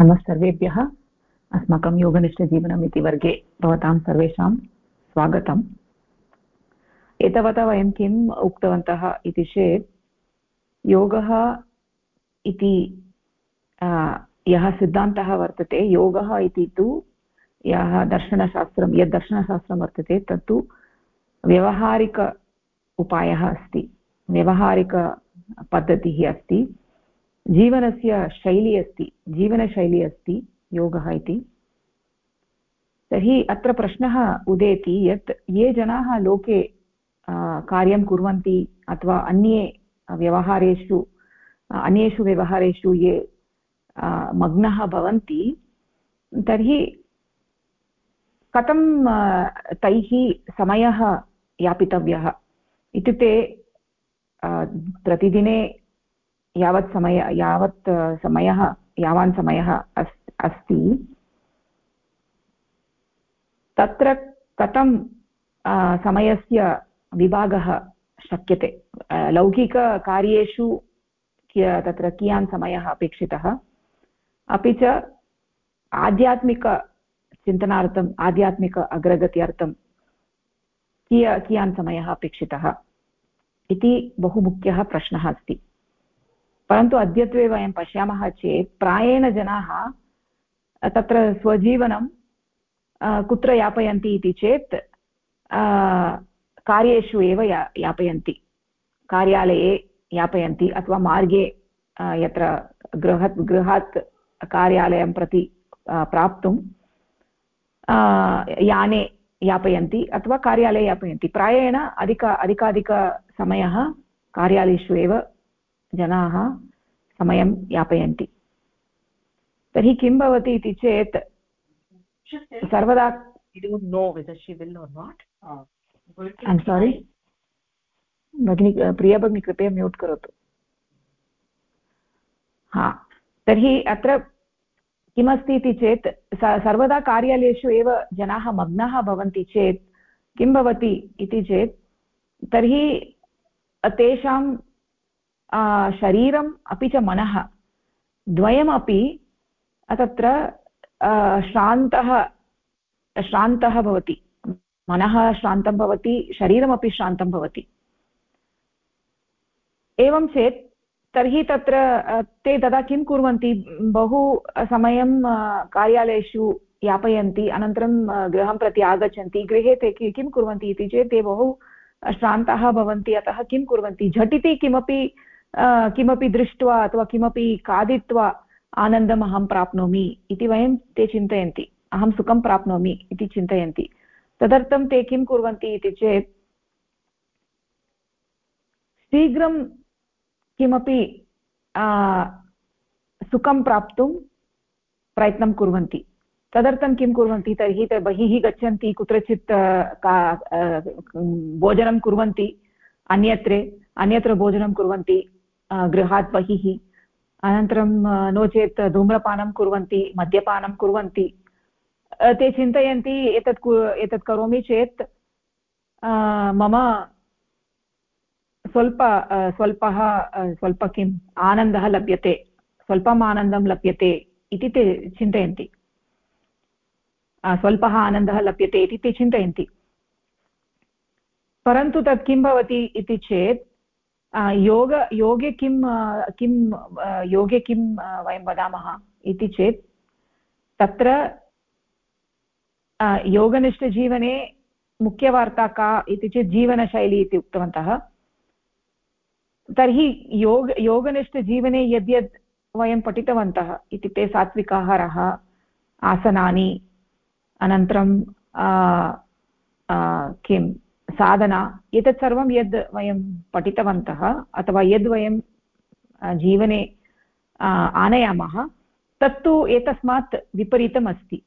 नमस्सर्वेभ्यः अस्माकं योगनिष्ठजीवनम् इति वर्गे भवतां सर्वेषां स्वागतम्। एतावता वयं किम् उक्तवन्तः इति चेत्, योगः इति यः सिद्धान्तः वर्तते, योगः इति तु यः दर्शनशास्त्रं, यद् दर्शनशास्त्रं वर्तते तत्तु व्यवहारिक उपायः अस्ति व्यवहारिकपद्धतिः अस्ति। जीवनस्य शैली अस्ति, जीवनशैली अस्ति, योगः इति। तर्हि अत्र प्रश्नः उदेति यत् ये जनाः लोके कार्यं कुर्वन्ति अथवा अन्ये व्यवहारेषु, अन्येषु व्यवहारेषु ये मग्नः भवन्ति, तर्हि कथं तैः समयः यापितव्यः? इत्युक्ते प्रतिदिने यावत् समय, यावत् समयः, यावान् समयः अस्, अस्ति। तत्र कथं समयस्य विभागः शक्यते? लौकिककार्येषु तत्र कियान् समयः अपेक्षितः? अपि च आध्यात्मिकचिन्तनार्थम् आध्यात्मिक अग्रगत्यर्थं किय, कियान् समयः अपेक्षितः? इति बहु मुख्यः प्रश्नः अस्ति। परन्तु अद्यत्वे वयं पश्यामः चेत् प्रायेण जनाः तत्र स्वजीवनं कुत्र यापयन्ति इति चेत् कार्येषु एव या, यापयन्ति। कार्यालये यापयन्ति अथवा मार्गे यत्र गृहात् गृहात् कार्यालयं प्रति प्राप्तुं याने यापयन्ति अथवा कार्यालये यापयन्ति। प्रायेण अधिक अधिकाधिकसमयः कार्यालयेषु एव जनाः समयं यापयन्ति। तर्हि किं भवति इति चेत् सर्वदा सारि भगिनी प्रिया भगिनी कृपया म्यूट् करोतु। हा तर्हि अत्र किमस्ति इति चेत् सर्वदा कार्यालयेषु एव जनाः मग्नाः भवन्ति चेत् किं भवति इति चेत् तर्हि तेषां शरीरम् अपि च मनः। द्वयमपि तत्र श्रान्तः श्रान्तः भवति। मनः श्रान्तं भवति, शरीरमपि श्रान्तं भवति। एवं चेत्, तर्हि तत्र ते तदा किं कुर्वन्ति? बहु समयं कार्यालयेषु यापयन्ति, अनन्तरं गृहं प्रति आगच्छन्ति। गृहे ते किं कुर्वन्ति इति चेत्, ते बहु श्रान्ताः भवन्ति। अतः किं कुर्वन्ति? झटिति किमपि किमपि दृष्ट्वा अथवा किमपि खादित्वा आनन्दम् अहं प्राप्नोमि इति वयं ते चिन्तयन्ति। अहं सुखं प्राप्नोमि इति चिन्तयन्ति। तदर्थं ते किं कुर्वन्ति इति चेत् शीघ्रं किमपि सुखं प्राप्तुं प्रयत्नं कुर्वन्ति। तदर्थं किं कुर्वन्ति तर्हि ते बहिः गच्छन्ति, कुत्रचित् भोजनं कुर्वन्ति, अन्यत्रे, अन्यत्र भोजनं कुर्वन्ति। गृहात् बहिः। अनन्तरं नो चेत् धूम्रपानं कुर्वन्ति, मद्यपानं कुर्वन्ति। ते चिन्तयन्ति, एतत् एतत् करोमि चेत् मम स्वल्प स्वल्पः स्वल्प किम् आनन्दः लभ्यते, स्वल्पम् आनन्दं लभ्यते इति ते चिन्तयन्ति। स्वल्पः आनन्दः लभ्यते इति ते चिन्तयन्ति। परन्तु योग, योगे किं किं योगे किं वयं वदामः इति चेत् तत्र योगनिष्ठजीवने मुख्यवार्ता का इति चेत् जीवनशैली इति उक्तवन्तः। तर्हि योग, योगनिष्ठजीवने यद्यद् वयं पठितवन्तः इत्युक्ते सात्विकाहारः, आसनानि, अनन्तरं किं साधना, एतत् सर्वं यद् वयं पठितवन्तः अथवा यद् वयं जीवने आनयामः, तत्तु एतस्मात् विपरीतम् अस्ति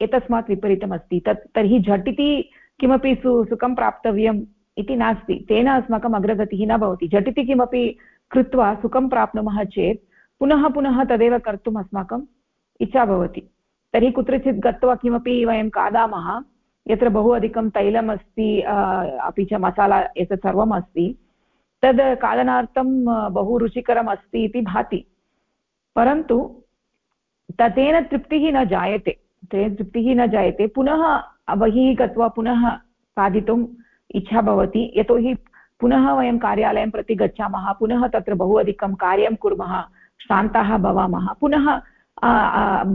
एतस्मात् विपरीतम् अस्ति तत्, तर्हि झटिति किमपि सु, सुखं प्राप्तव्यम् इति नास्ति। तेन अस्माकम् अग्रगतिः न भवति। झटिति किमपि कृत्वा सुखं प्राप्नुमः चेत् पुनः पुनः तदेव कर्तुम् अस्माकम् इच्छा भवति। तर्हि कुत्रचित् गत्वा किमपि वयं खादामः यत्र बहु अधिकं तैलम् अस्ति अपि च मसाला एतत् सर्वम् अस्ति, तद् खादनार्थं बहु रुचिकरम् अस्ति इति भाति। परन्तु तेन तृप्तिः न जायते, तेन तृप्तिः न जायते, पुनः बहिः गत्वा पुनः खादितुम् इच्छा भवति, यतोहि पुनः वयं कार्यालयं प्रति गच्छामः, पुनः तत्र बहु अधिकं कार्यं कुर्मः, श्रान्ताः भवामः, पुनः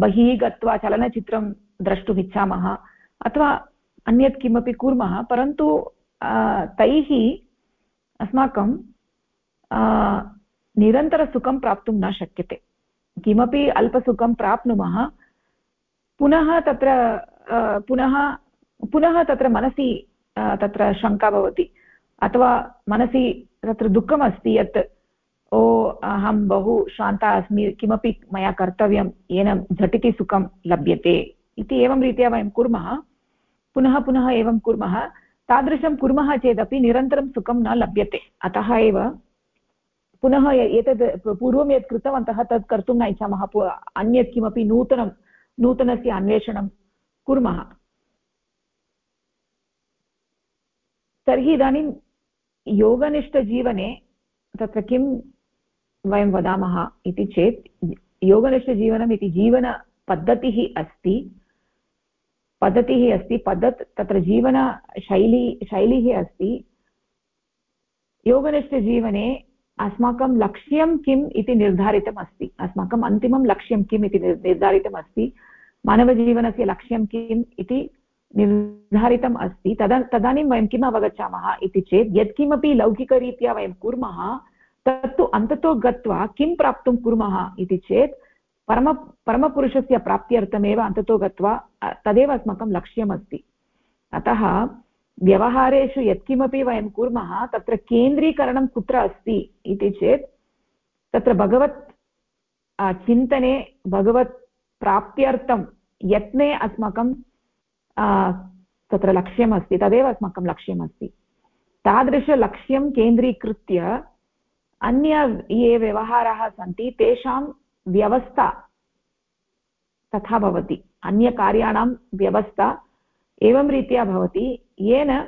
बहिः गत्वा चलनचित्रं द्रष्टुम् इच्छामः, अथवा अन्यत् किमपि कुर्मः, परन्तु तैः अस्माकं निरन्तरसुखं प्राप्तुं न शक्यते। किमपि अल्पसुखं प्राप्नुमः, पुनः तत्र पुनः पुनः तत्र मनसि तत्र शङ्का भवति। अथवा मनसि तत्र दुःखमस्ति यत्, ओ, अहं बहु शान्ता अस्मि, किमपि मया कर्तव्यं, येन झटिति सुखं लभ्यते इति एवं रीत्या वयं कुर्मः। पुनः पुनः एवं कुर्मः। तादृशं कुर्मः चेदपि निरन्तरं सुखं न लभ्यते। अतः एव पुनः एतद् पूर्वं यत् कृतवन्तः, तत् कर्तुं न इच्छामः। अन्यत् किमपि नूतनं, नूतनस्य अन्वेषणं कुर्मः। तर्हि इदानीं योगनिष्ठजीवने तत्र किं वयं वदामः इति चेत्, योगनिष्ठजीवनम् इति जीवनपद्धतिः अस्ति। पद्धतिः अस्ति, पद्धत् तत्र जीवनशैली शैलिः अस्ति। योगनिष्ठजीवने अस्माकं लक्ष्यं किम् इति निर्धारितम् अस्ति। अस्माकम् अन्तिमं लक्ष्यं किम् इति निर्धारितम् अस्ति। मानवजीवनस्य लक्ष्यं किम् इति निर्धारितम् अस्ति। तदा, तदानीं वयं किम् अवगच्छामः इति चेत्, यत्किमपि लौकिकरीत्या वयं कुर्मः, तत्तु अन्ततो गत्वा किं प्राप्तुं कुर्मः इति चेत् परम, परमपुरुषस्य प्राप्त्यर्थमेव अन्ततो गत्वा तदेव अस्माकं लक्ष्यमस्ति। अतः व्यवहारेषु यत्किमपि वयं कुर्मः, तत्र केन्द्रीकरणं कुत्र अस्ति इति चेत्, तत्र भगवत् चिन्तने भगवत् प्राप्त्यर्थं यत्ने अस्माकं तत्र लक्ष्यमस्ति, तदेव अस्माकं लक्ष्यमस्ति। तादृशलक्ष्यं केन्द्रीकृत्य अन्य ये व्यवहाराः सन्ति, तेषां व्यवस्था तथा भवति। अन्यकार्याणां व्यवस्था एवं रीत्या भवति। येन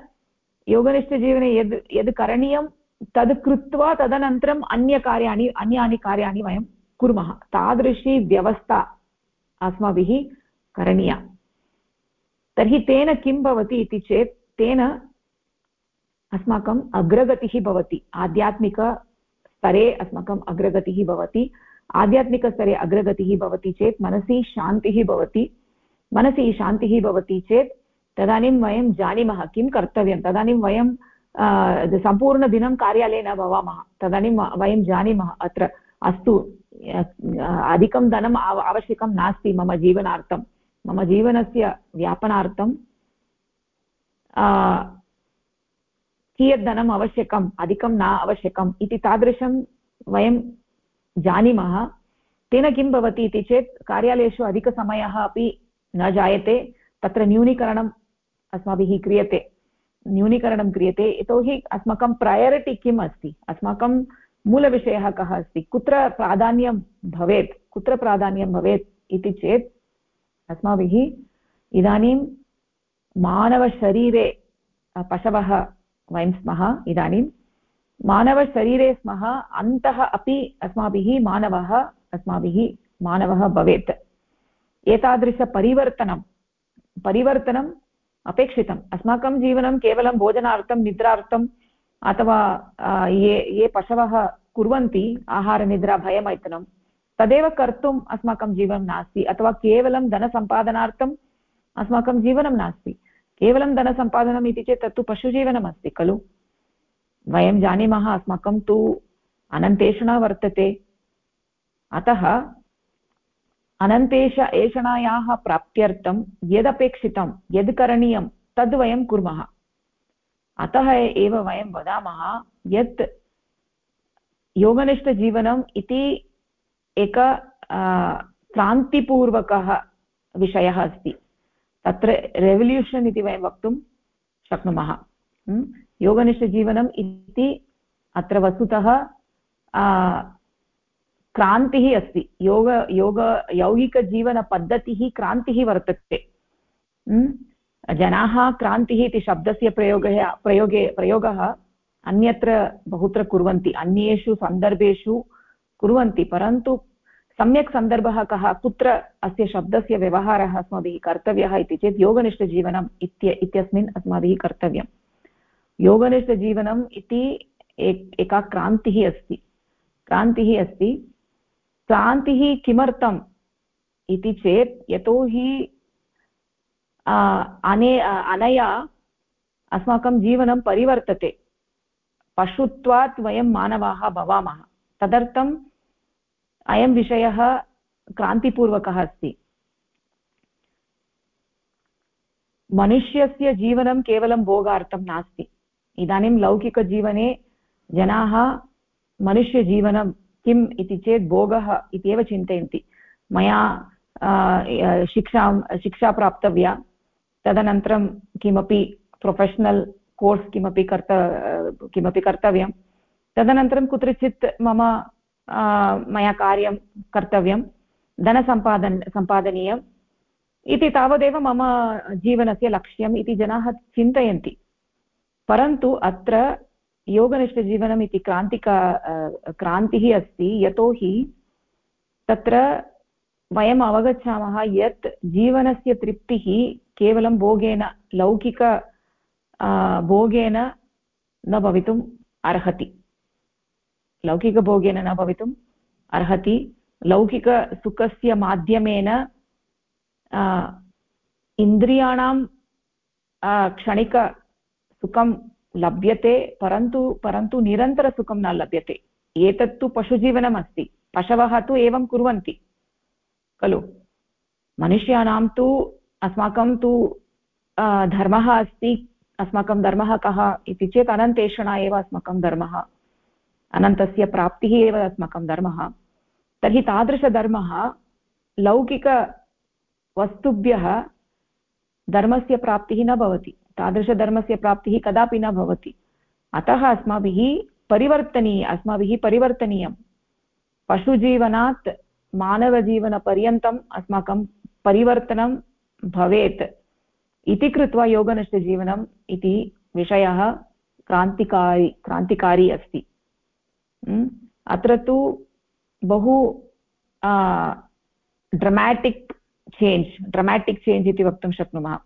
योगनिष्ठजीवने यद् यद् करणीयं, तद् कृत्वा तदनन्तरम् अन्यकार्याणि, अन्यानि कार्याणि वयं कुर्मः। तादृशी व्यवस्था अस्माभिः करणीया। तर्हि तेन किं भवति इति चेत्, तेन अस्माकम् अग्रगतिः भवति। आध्यात्मिकस्तरे अस्माकम् अग्रगतिः भवति। आध्यात्मिकस्तरे अग्रगतिः भवति चेत् मनसि शान्तिः भवति। मनसि शान्तिः भवति चेत् तदानीं वयं जानीमः किं कर्तव्यं। तदानीं वयं सम्पूर्णदिनं कार्यालये न भवामः। तदानीं वयं जानीमः अत्र। अस्तु अधिकं धनम् आवश्यकं नास्ति मम जीवनार्थं। मम जीवनस्य व्यापनार्थं कियत् धनम् आवश्यकम्, अधिकं न आवश्यकम् इति तादृशं वयं जानीमः। तेन किं भवति इति चेत् कार्यालयेषु अधिकसमयः अपि न जायते, तत्र न्यूनीकरणम् अस्माभिः क्रियते। न्यूनीकरणं क्रियते, यतोहि अस्माकं प्रयारिटि किम् अस्ति? अस्माकं मूलविषयः कः अस्ति? कुत्र प्राधान्यं भवेत्? कुत्र प्राधान्यं भवेत् इति चेत् अस्माभिः इदानीं मानवशरीरे पशवः वयं स्मः, इदानीं मानवशरीरे स्मः अन्तः अपि अस्माभिः मानवः अस्माभिः मानवः भवेत्। एतादृशपरिवर्तनं परिवर्तनम् अपेक्षितम्। अस्माकं जीवनं केवलं भोजनार्थं निद्रार्थम् अथवा ये ये पशवः कुर्वन्ति, आहारनिद्रा भयमैथुनं तदेव कर्तुम् अस्माकं जीवनं नास्ति। अथवा केवलं धनसम्पादनार्थम् अस्माकं जीवनं नास्ति। केवलं धनसम्पादनम् इति चेत् तत्तु पशुजीवनमस्ति, खलु? वयं जानीमः अस्माकं तु अनन्तेषणा वर्तते। अतः अनन्तेष एषणायाः प्राप्त्यर्थं यदपेक्षितं, यद् करणीयं, तद् वयं कुर्मः। अतः एव वयं वदामः, यत् योगनिष्ठजीवनम् इति एक क्रान्तिपूर्वकः विषयः अस्ति। तत्र रेवल्यूशन् इति वयं वक्तुं शक्नुमः। योगनिष्ठजीवनम् इति अत्र वस्तुतः क्रान्तिः अस्ति। योग योग, यौगिकजीवनपद्धतिः क्रान्तिः वर्तते। जनाः क्रान्तिः इति शब्दस्य प्रयोगः, प्रयोगे, प्रयोगः अन्यत्र बहुत्र कुर्वन्ति। अन्येषु सन्दर्भेषु कुर्वन्ति। परन्तु सम्यक् सन्दर्भः कः, कुत्र अस्य शब्दस्य व्यवहारः अस्माभिः कर्तव्यः इति चेत् योगनिष्ठजीवनम् इत्य, इत्यस्मिन् अस्माभिः कर्तव्यं योगनिष्ठजीवनम् इति एका क्रान्तिः अस्ति। क्रान्तिः अस्ति। क्रान्तिः किमर्थम् इति चेत् यतोहि अने अनया अस्माकं जीवनं परिवर्तते। पशुत्वात् वयं मानवाः भवामः। तदर्थम् अयं विषयः क्रान्तिपूर्वकः अस्ति। मनुष्यस्य जीवनं केवलं भोगार्थं नास्ति। इदानीं लौकिकजीवने जनाः मनुष्यजीवनं किम् इति चेत् भोगः इत्येव चिन्तयन्ति। मया शिक्षां शिक्षा प्राप्तव्या। तदनन्तरं किमपि प्रोफेशनल् कोर्स् किमपि कर्त किमपि कर्तव्यं। तदनन्तरं कुत्रचित् मम मया कार्यं कर्तव्यं। धनसम्पादन, सम्पादनीयम्। इति तावदेव मम जीवनस्य लक्ष्यम् इति जनाः चिन्तयन्ति। परन्तु अत्र योगनिष्ठजीवनम् इति क्रान्तिका क्रान्तिः अस्ति, यतोहि तत्र वयम् अवगच्छामः यत् जीवनस्य तृप्तिः केवलं भोगेन, लौकिक भोगेन न भवितुम् अर्हति। लौकिकभोगेन न भवितुम् अर्हति। लौकिकसुखस्य माध्यमेन इन्द्रियाणां क्षणिकसुखं लभ्यते, परन्तु परन्तु निरन्तरसुखं न लभ्यते। एतत्तु पशुजीवनम् अस्ति पशवः तु एवं कुर्वन्ति। खलु? मनुष्याणां तु अस्माकं तु धर्मः अस्ति। अस्माकं धर्मः कः इति चेत् अनन्तेषणा एव अस्माकं धर्मः। अनन्तस्य प्राप्तिः एव अस्माकं धर्मः। तर्हि तादृशधर्मः लौकिकवस्तुभ्यः धर्मस्य प्राप्तिः न भवति। तादृशधर्मस्य प्राप्तिः कदापि न भवति। अतः अस्माभिः परिवर्तनीय, अस्माभिः परिवर्तनीयं। पशुजीवनात् मानवजीवनपर्यन्तम् अस्माकं परिवर्तनं भवेत् इति कृत्वा योगनिष्ठजीवनम् इति विषयः क्रान्तिकारी क्रान्तिकारी अस्ति। अत्र तु बहु ड्रमेटिक् चेञ्ज् ड्रमेटिक् चेञ्ज् इति वक्तुं शक्नुमः।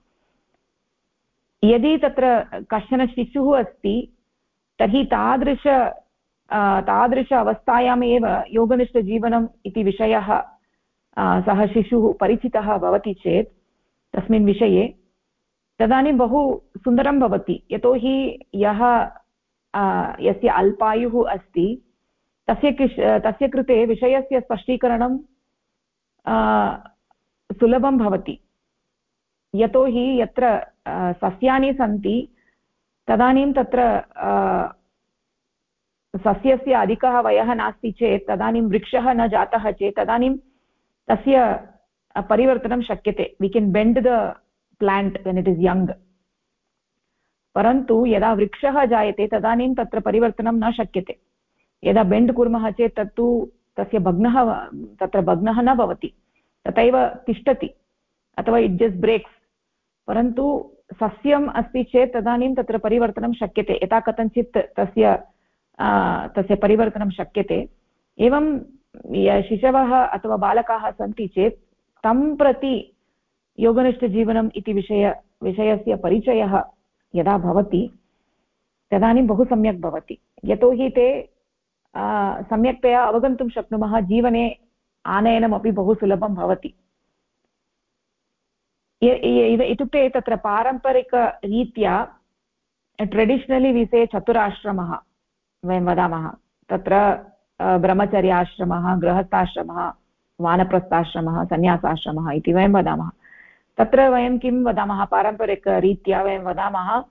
यदि तत्र कश्चन शिशुः अस्ति, तर्हि तादृश तादृश अवस्थायामेव योगनिष्ठजीवनम् इति विषयः सः शिशुः परिचितः भवति चेत्, तस्मिन् विषये, तदानीं बहु सुन्दरं भवति। यतोहि यः यस्य अल्पायुः अस्ति, तस्य तस्य कृते विषयस्य स्पष्टीकरणं सुलभं भवति। यतोहि यत्र सस्यानि सन्ति। तदानीं तत्र सस्यस्य अधिकः वयः नास्ति चेत्, तदानीं वृक्षः न जातः चेत्, तदानीं तस्य परिवर्तनं शक्यते। We can bend the plant when it is young परन्तु यदा वृक्षः जायते, तदानीं तत्र परिवर्तनं न शक्यते। यदा बेण्ड् कुर्मः चेत्, तत्तु तस्य भग्नः तत्र भग्नः न भवति। तथैव तिष्ठति, अथवा इट् जस्ट् ब्रेक्स् परन्तु सस्यम् अस्ति चेत् तदानीं तत्र परिवर्तनं शक्यते। यथा कथञ्चित् तस्य तस्य परिवर्तनं शक्यते। एवं शिशवः अथवा बालकाः सन्ति चेत् तं प्रति योगनिष्ठजीवनम् इति विषय, विषयस्य परिचयः यदा भवति, तदानीं बहु सम्यक् भवति। यतोहि ते सम्यक्तया अवगन्तुं शक्नुमः, जीवने आनयनमपि बहु सुलभं भवति। इत्युक्ते तत्र पारम्परिकरीत्या ट्रेडिशनलि विषये चतुराश्रमः, वयं वदामः। तत्र ब्रह्मचर्याश्रमः, गृहस्थाश्रमः, वानप्रस्थाश्रमः, सन्न्यासाश्रमः इति वयं वदामः। तत्र वयं किं वदामः? पारम्परिकरीत्या वयं वदामः,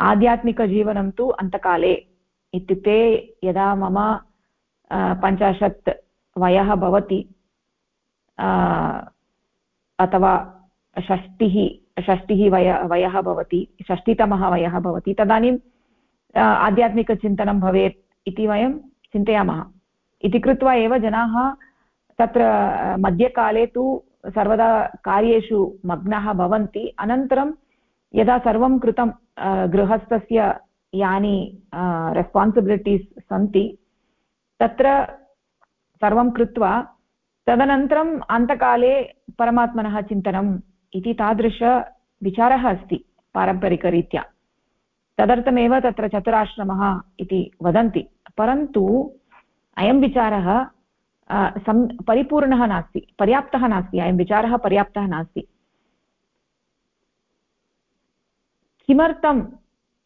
आध्यात्मिकजीवनं तु अन्तकाले। इत्युक्ते यदा मम पञ्चाशत् वयः भवति अथवा षष्टिः षष्टिः वय, वयः भवति, षष्टितमः वयः भवति। तदानीम् आध्यात्मिकचिन्तनं भवेत् इति वयं चिन्तयामः। इति कृत्वा एव जनाः तत्र मध्यकाले तु सर्वदा कार्येषु मग्नाः भवन्ति। अनन्तरं यदा सर्वं कृतं गृहस्थस्य यानि रेस्पान्सिबिलिटीस् सन्ति, तत्र सर्वं कृत्वा तदनन्तरम् अन्तकाले परमात्मनः चिन्तनम् इति तादृशविचारः अस्ति पारम्परिकरीत्या। तदर्थमेव तत्र चतुराश्रमः इति वदन्ति। परन्तु अयं विचारः सम्, परिपूर्णः नास्ति, पर्याप्तः नास्ति। अयं विचारः पर्याप्तः नास्ति। किमर्थम्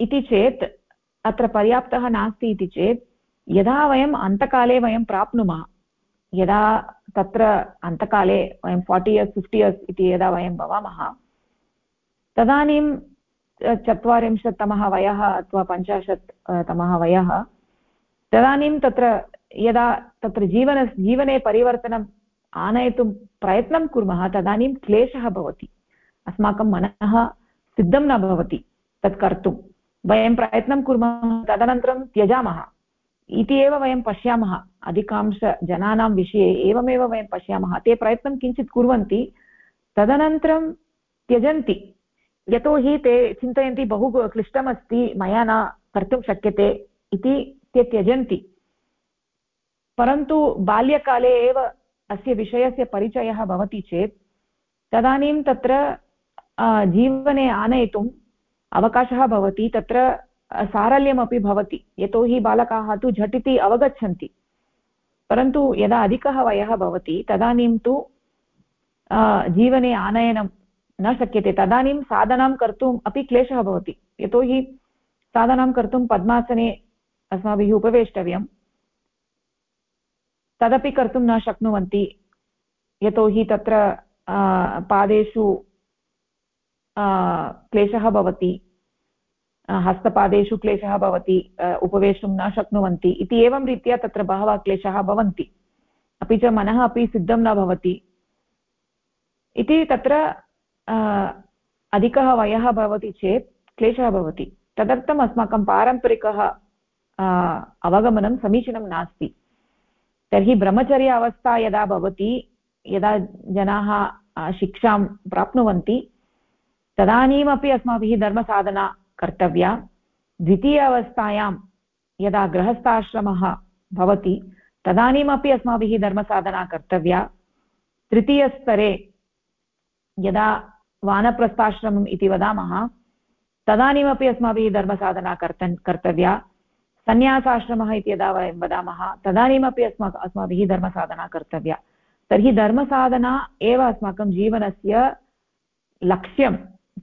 इति चेत्, अत्र पर्याप्तः नास्ति इति चेत्, यदा वयम् अन्तकाले वयं प्राप्नुमः यदा तत्र अन्तकाले वयं फार्टि इयर्स्, फिफ्टि इयर्स् इति यदा वयं भवामः, तदानीं चत्वारिंशत्तमः वयः अथवा पञ्चाशत् तमः वयः, तदानीं तत्र यदा तत्र जीवन, जीवने परिवर्तनम् आनयितुं प्रयत्नं कुर्मः, तदानीं क्लेशः भवति। अस्माकं मनः सिद्धं न भवति तत् कर्तुं। वयं प्रयत्नं कुर्मः, तदनन्तरं त्यजामः। इति एव वयं पश्यामः। अधिकांशजनानां विषये एवमेव वयं पश्यामः। ते प्रयत्नं किञ्चित् कुर्वन्ति। तदनन्तरं त्यजन्ति। यतोहि ते चिन्तयन्ति, बहु क्लिष्टमस्ति, मया न कर्तुं शक्यते इति ते त्यजन्ति। परन्तु बाल्यकाले एव अस्य विषयस्य परिचयः भवति चेत्, तदानीं तत्र जीवने आनयितुं अवकाशः भवति। तत्र सारल्यमपि भवति। यतोहि बालकाः तु झटिति अवगच्छन्ति। परन्तु यदा अधिकः वयः भवति, तदानीं तु जीवने आनयनं न शक्यते। तदानीं साधनां कर्तुम् अपि क्लेशः भवति। यतोहि साधनां कर्तुं पद्मासने अस्माभिः उपवेष्टव्यं तदपि कर्तुं न शक्नुवन्ति। यतोहि तत्र पादेषु क्लेशः भवति। हस्तपादेषु क्लेशः भवति उपवेष्टुं न शक्नुवन्ति इति एवं रीत्या तत्र बहवः क्लेशाः भवन्ति। अपि च मनः अपि सिद्धं न भवति। इति तत्र अधिकः वयः भवति चेत् क्लेशः भवति। तदर्थम् अस्माकं पारम्परिकः अवगमनं समीचीनं नास्ति। तर्हि ब्रह्मचर्य अवस्था यदा भवति, यदा जनाः शिक्षां प्राप्नुवन्ति, तदानीमपि अस्माभिः धर्मसाधना कर्तव्या। द्वितीय अवस्थायां यदा गृहस्थाश्रमः भवति, तदानीमपि अस्माभिः धर्मसाधना कर्तव्या। तृतीयस्तरे यदा वानप्रस्थाश्रमम् इति वदामः, तदानीमपि अस्माभिः धर्मसाधना कर्तन्, कर्तव्या। सन्न्यासाश्रमः इति यदा वयं वदामः, तदानीमपि अस्मा, अस्माभिः धर्मसाधना कर्तव्या। तर्हि धर्मसाधना एव अस्माकं जीवनस्य लक्ष्यं।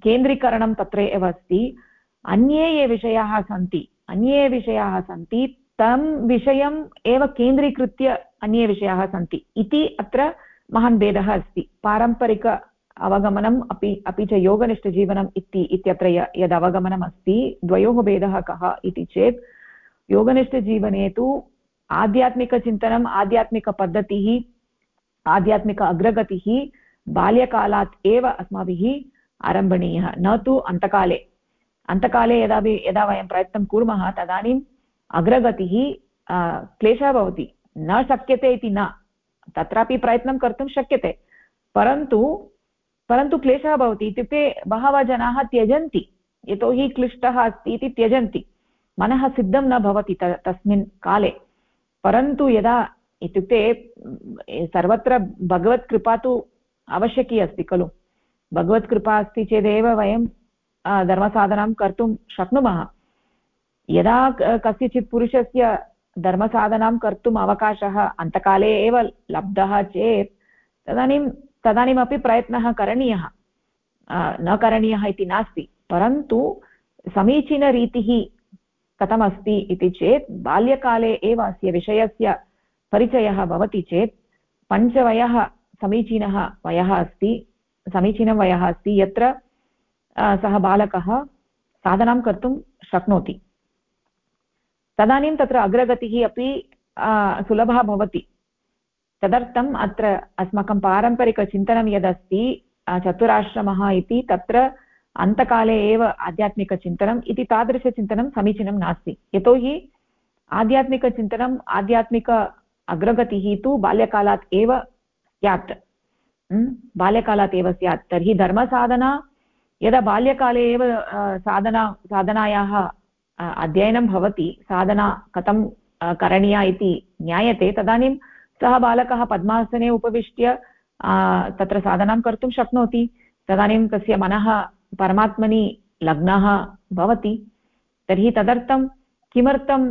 केन्द्रीकरणं तत्र एव अस्ति। अन्ये ये विषयाः सन्ति, अन्ये विषयाः सन्ति, तं विषयम् एव केन्द्रीकृत्य अन्ये विषयाः सन्ति इति अत्र महान् भेदः अस्ति। पारम्परिक अवगमनम् अपि अपि च योगनिष्ठजीवनम् इति, इत्यत्र यद् अवगमनम् अस्ति, द्वयोः भेदः कः इति चेत्, योगनिष्ठजीवने तु आध्यात्मिकचिन्तनम्, आध्यात्मिकपद्धतिः, आध्यात्मिक अग्रगतिः बाल्यकालात् एव अस्माभिः आरम्भणीयः। न तु अन्तकाले। अन्तकाले यदा यदा वयं प्रयत्नं कुर्मः, तदानीम् अग्रगतिः क्लेशः भवति। न शक्यते इति न। तत्रापि प्रयत्नं कर्तुं शक्यते। परन्तु परन्तु क्लेशः भवति। इत्युक्ते बहवः जनाः त्यजन्ति। यतोहि क्लिष्टः अस्ति इति त्यजन्ति। मनः सिद्धं न भवति तस्मिन् काले। परन्तु यदा इत्युक्ते सर्वत्र भगवत्कृपा तु आवश्यकी अस्ति खलु। भगवत्कृपा अस्ति चेदेव वयं धर्मसाधनां कर्तुं शक्नुमः। यदा कस्यचित् पुरुषस्य धर्मसाधनां कर्तुम् अवकाशः अन्तकाले एव लब्धः चेत्, तदानीं, तदानीमपि प्रयत्नः करणीयः। न करणीयः इति नास्ति, परन्तु समीचीनरीतिः कथमस्ति इति चेत्, बाल्यकाले एव अस्य विषयस्य परिचयः भवति चेत्, पञ्चवयः समीचीनः वयः अस्ति, समीचीनं वयः अस्ति, यत्र सः बालकः साधनां कर्तुं शक्नोति। तदानीं तत्र अग्रगतिः अपि सुलभा भवति। तदर्थम् अत्र अस्माकं पारम्परिकचिन्तनं यदस्ति चतुराश्रमः इति, तत्र अन्तकाले एव आध्यात्मिकचिन्तनम् इति तादृशचिन्तनं समीचीनं नास्ति। यतोहि आध्यात्मिकचिन्तनम्, आध्यात्मिक अग्रगतिः तु बाल्यकालात् एव स्यात्। बाल्यकालात् एव स्यात्। तर्हि धर्मसाधना यदा बाल्यकाले एव साधना, साधनायाः अध्ययनं भवति, साधना कथं करणीया इति ज्ञायते, तदानीं सः बालकः पद्मासने उपविश्य तत्र साधनां कर्तुं शक्नोति, तदानीं तस्य मनः, परमात्मनि लग्नः भवति, तर्हि तदर्थं किमर्थम्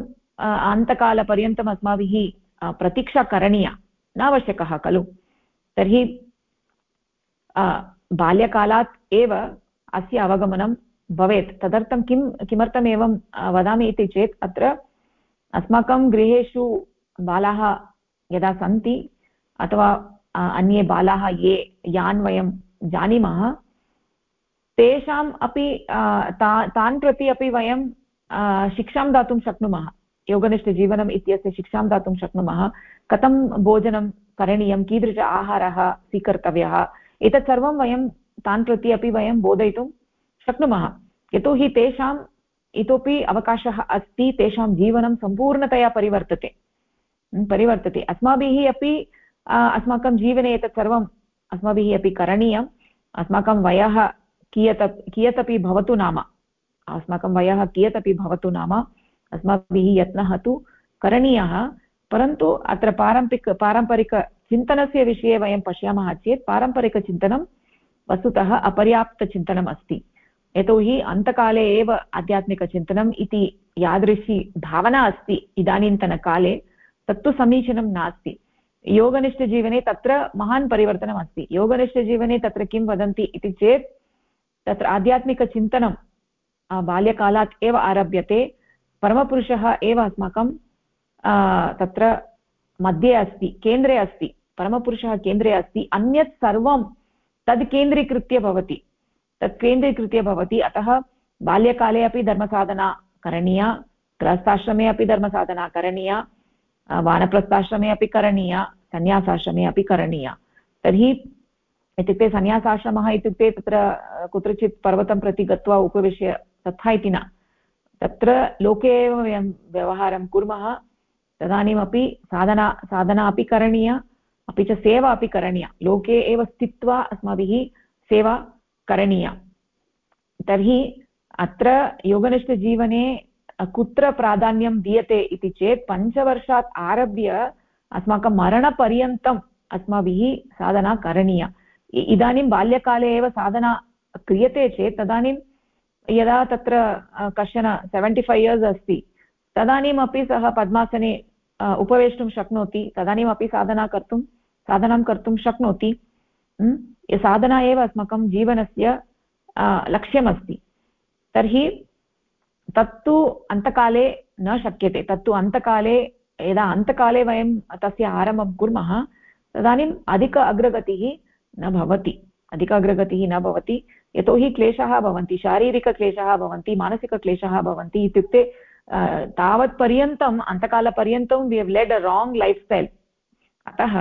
अन्तकालपर्यन्तम् अस्माभिः प्रतीक्षा करणीया न आवश्यकः खलु, तर्हि बाल्यकालात् एव अस्य अवगमनं भवेत्। तदर्थं किं किमर्थम् एवं वदामि इति चेत् अत्र अस्माकं गृहेषु बालाः यदा सन्ति अथवा अन्ये बालाः ये, यान् वयं जानीमः, तेषाम् अपि ता, तान् प्रति अपि वयं शिक्षां दातुं शक्नुमः। योगनिष्ठजीवनम् इत्यस्य शिक्षां दातुं शक्नुमः। कथं भोजनं करणीयं, कीदृश आहारः स्वीकर्तव्यः, एतत् सर्वं वयं तान् प्रति अपि वयं बोधयितुं शक्नुमः। यतोहि तेषाम् इतोपि अवकाशः अस्ति, तेषां जीवनं सम्पूर्णतया परिवर्तते। परिवर्तते। अस्माभिः अपि अस्माकं जीवने एतत् सर्वम् अस्माभिः अपि करणीयम्। अस्माकं वयः कियत्, कियदपि भवतु नाम। अस्माकं वयः कियदपि भवतु नाम। अस्माभिः यत्नः तु करणीयः। परन्तु अत्र पारम्परिक पारम्परिकचिन्तनस्य विषये वयं पश्यामः चेत् पारम्परिकचिन्तनं वस्तुतः अपर्याप्तचिन्तनम् अस्ति। यतोहि अन्तकाले एव आध्यात्मिकचिन्तनम् इति यादृशी भावना अस्ति इदानीन्तनकाले तत्तु समीचीनं नास्ति। योगनिष्ठजीवने तत्र महान् परिवर्तनम् अस्ति। योगनिष्ठजीवने तत्र किं वदन्ति इति चेत्, तत्र आध्यात्मिकचिन्तनं बाल्यकालात् एव आरभ्यते। परमपुरुषः एव अस्माकं तत्र मध्ये अस्ति, केन्द्रे अस्ति। परमपुरुषः केन्द्रे अस्ति। अन्यत् सर्वं तद् केन्द्रीकृत्य भवति। तत् केन्द्रीकृत्य भवति। अतः बाल्यकाले अपि धर्मसाधना करणीया, गृहस्थाश्रमे अपि धर्मसाधना करणीया वानप्रस्थाश्रमे अपि करणीया, सन्न्यासाश्रमे अपि करणीया। तर्हि इत्युक्ते सन्न्यासाश्रमः इत्युक्ते तत्र कुत्रचित् पर्वतं प्रति गत्वा उपविश्य तथा इति न। तत्र लोके एव वयं व्यवहारं कुर्मः। तदानीमपि साधना साधना अपि करणीया। अपि च सेवा अपि करणीया। लोके एव स्थित्वा अस्माभिः सेवा करणीया। तर्हि अत्र योगनिष्ठजीवने कुत्र प्राधान्यं दीयते इति चेत् पञ्चवर्षात् आरभ्य अस्माकं मरणपर्यन्तम् अस्माभिः साधना करणीया। इदानीं बाल्यकाले एव साधना क्रियते चेत् तदानीं यदा तत्र कश्चन सेवेण्टि फैव् इयर्स् अस्ति, तदानीमपि सः पद्मासने उपवेष्टुं शक्नोति, तदानीमपि साधना कर्तुं साधनां कर्तुं शक्नोति। साधना एव अस्माकं जीवनस्य लक्ष्यमस्ति। तर्हि तत्तु अन्तकाले न शक्यते। तत्तु अन्तकाले, यदा अन्तकाले वयं तस्य आरम्भं कुर्मः, तदानीम् अधिक अग्रगतिः न भवति। अधिक अग्रगतिः न भवति। यतोहि क्लेशाः भवन्ति, शारीरिकक्लेशाः भवन्ति, मानसिकक्लेशाः भवन्ति इत्युक्ते तावत्पर्यन्तम्, अन्तकालपर्यन्तं we have led a wrong lifestyle अतः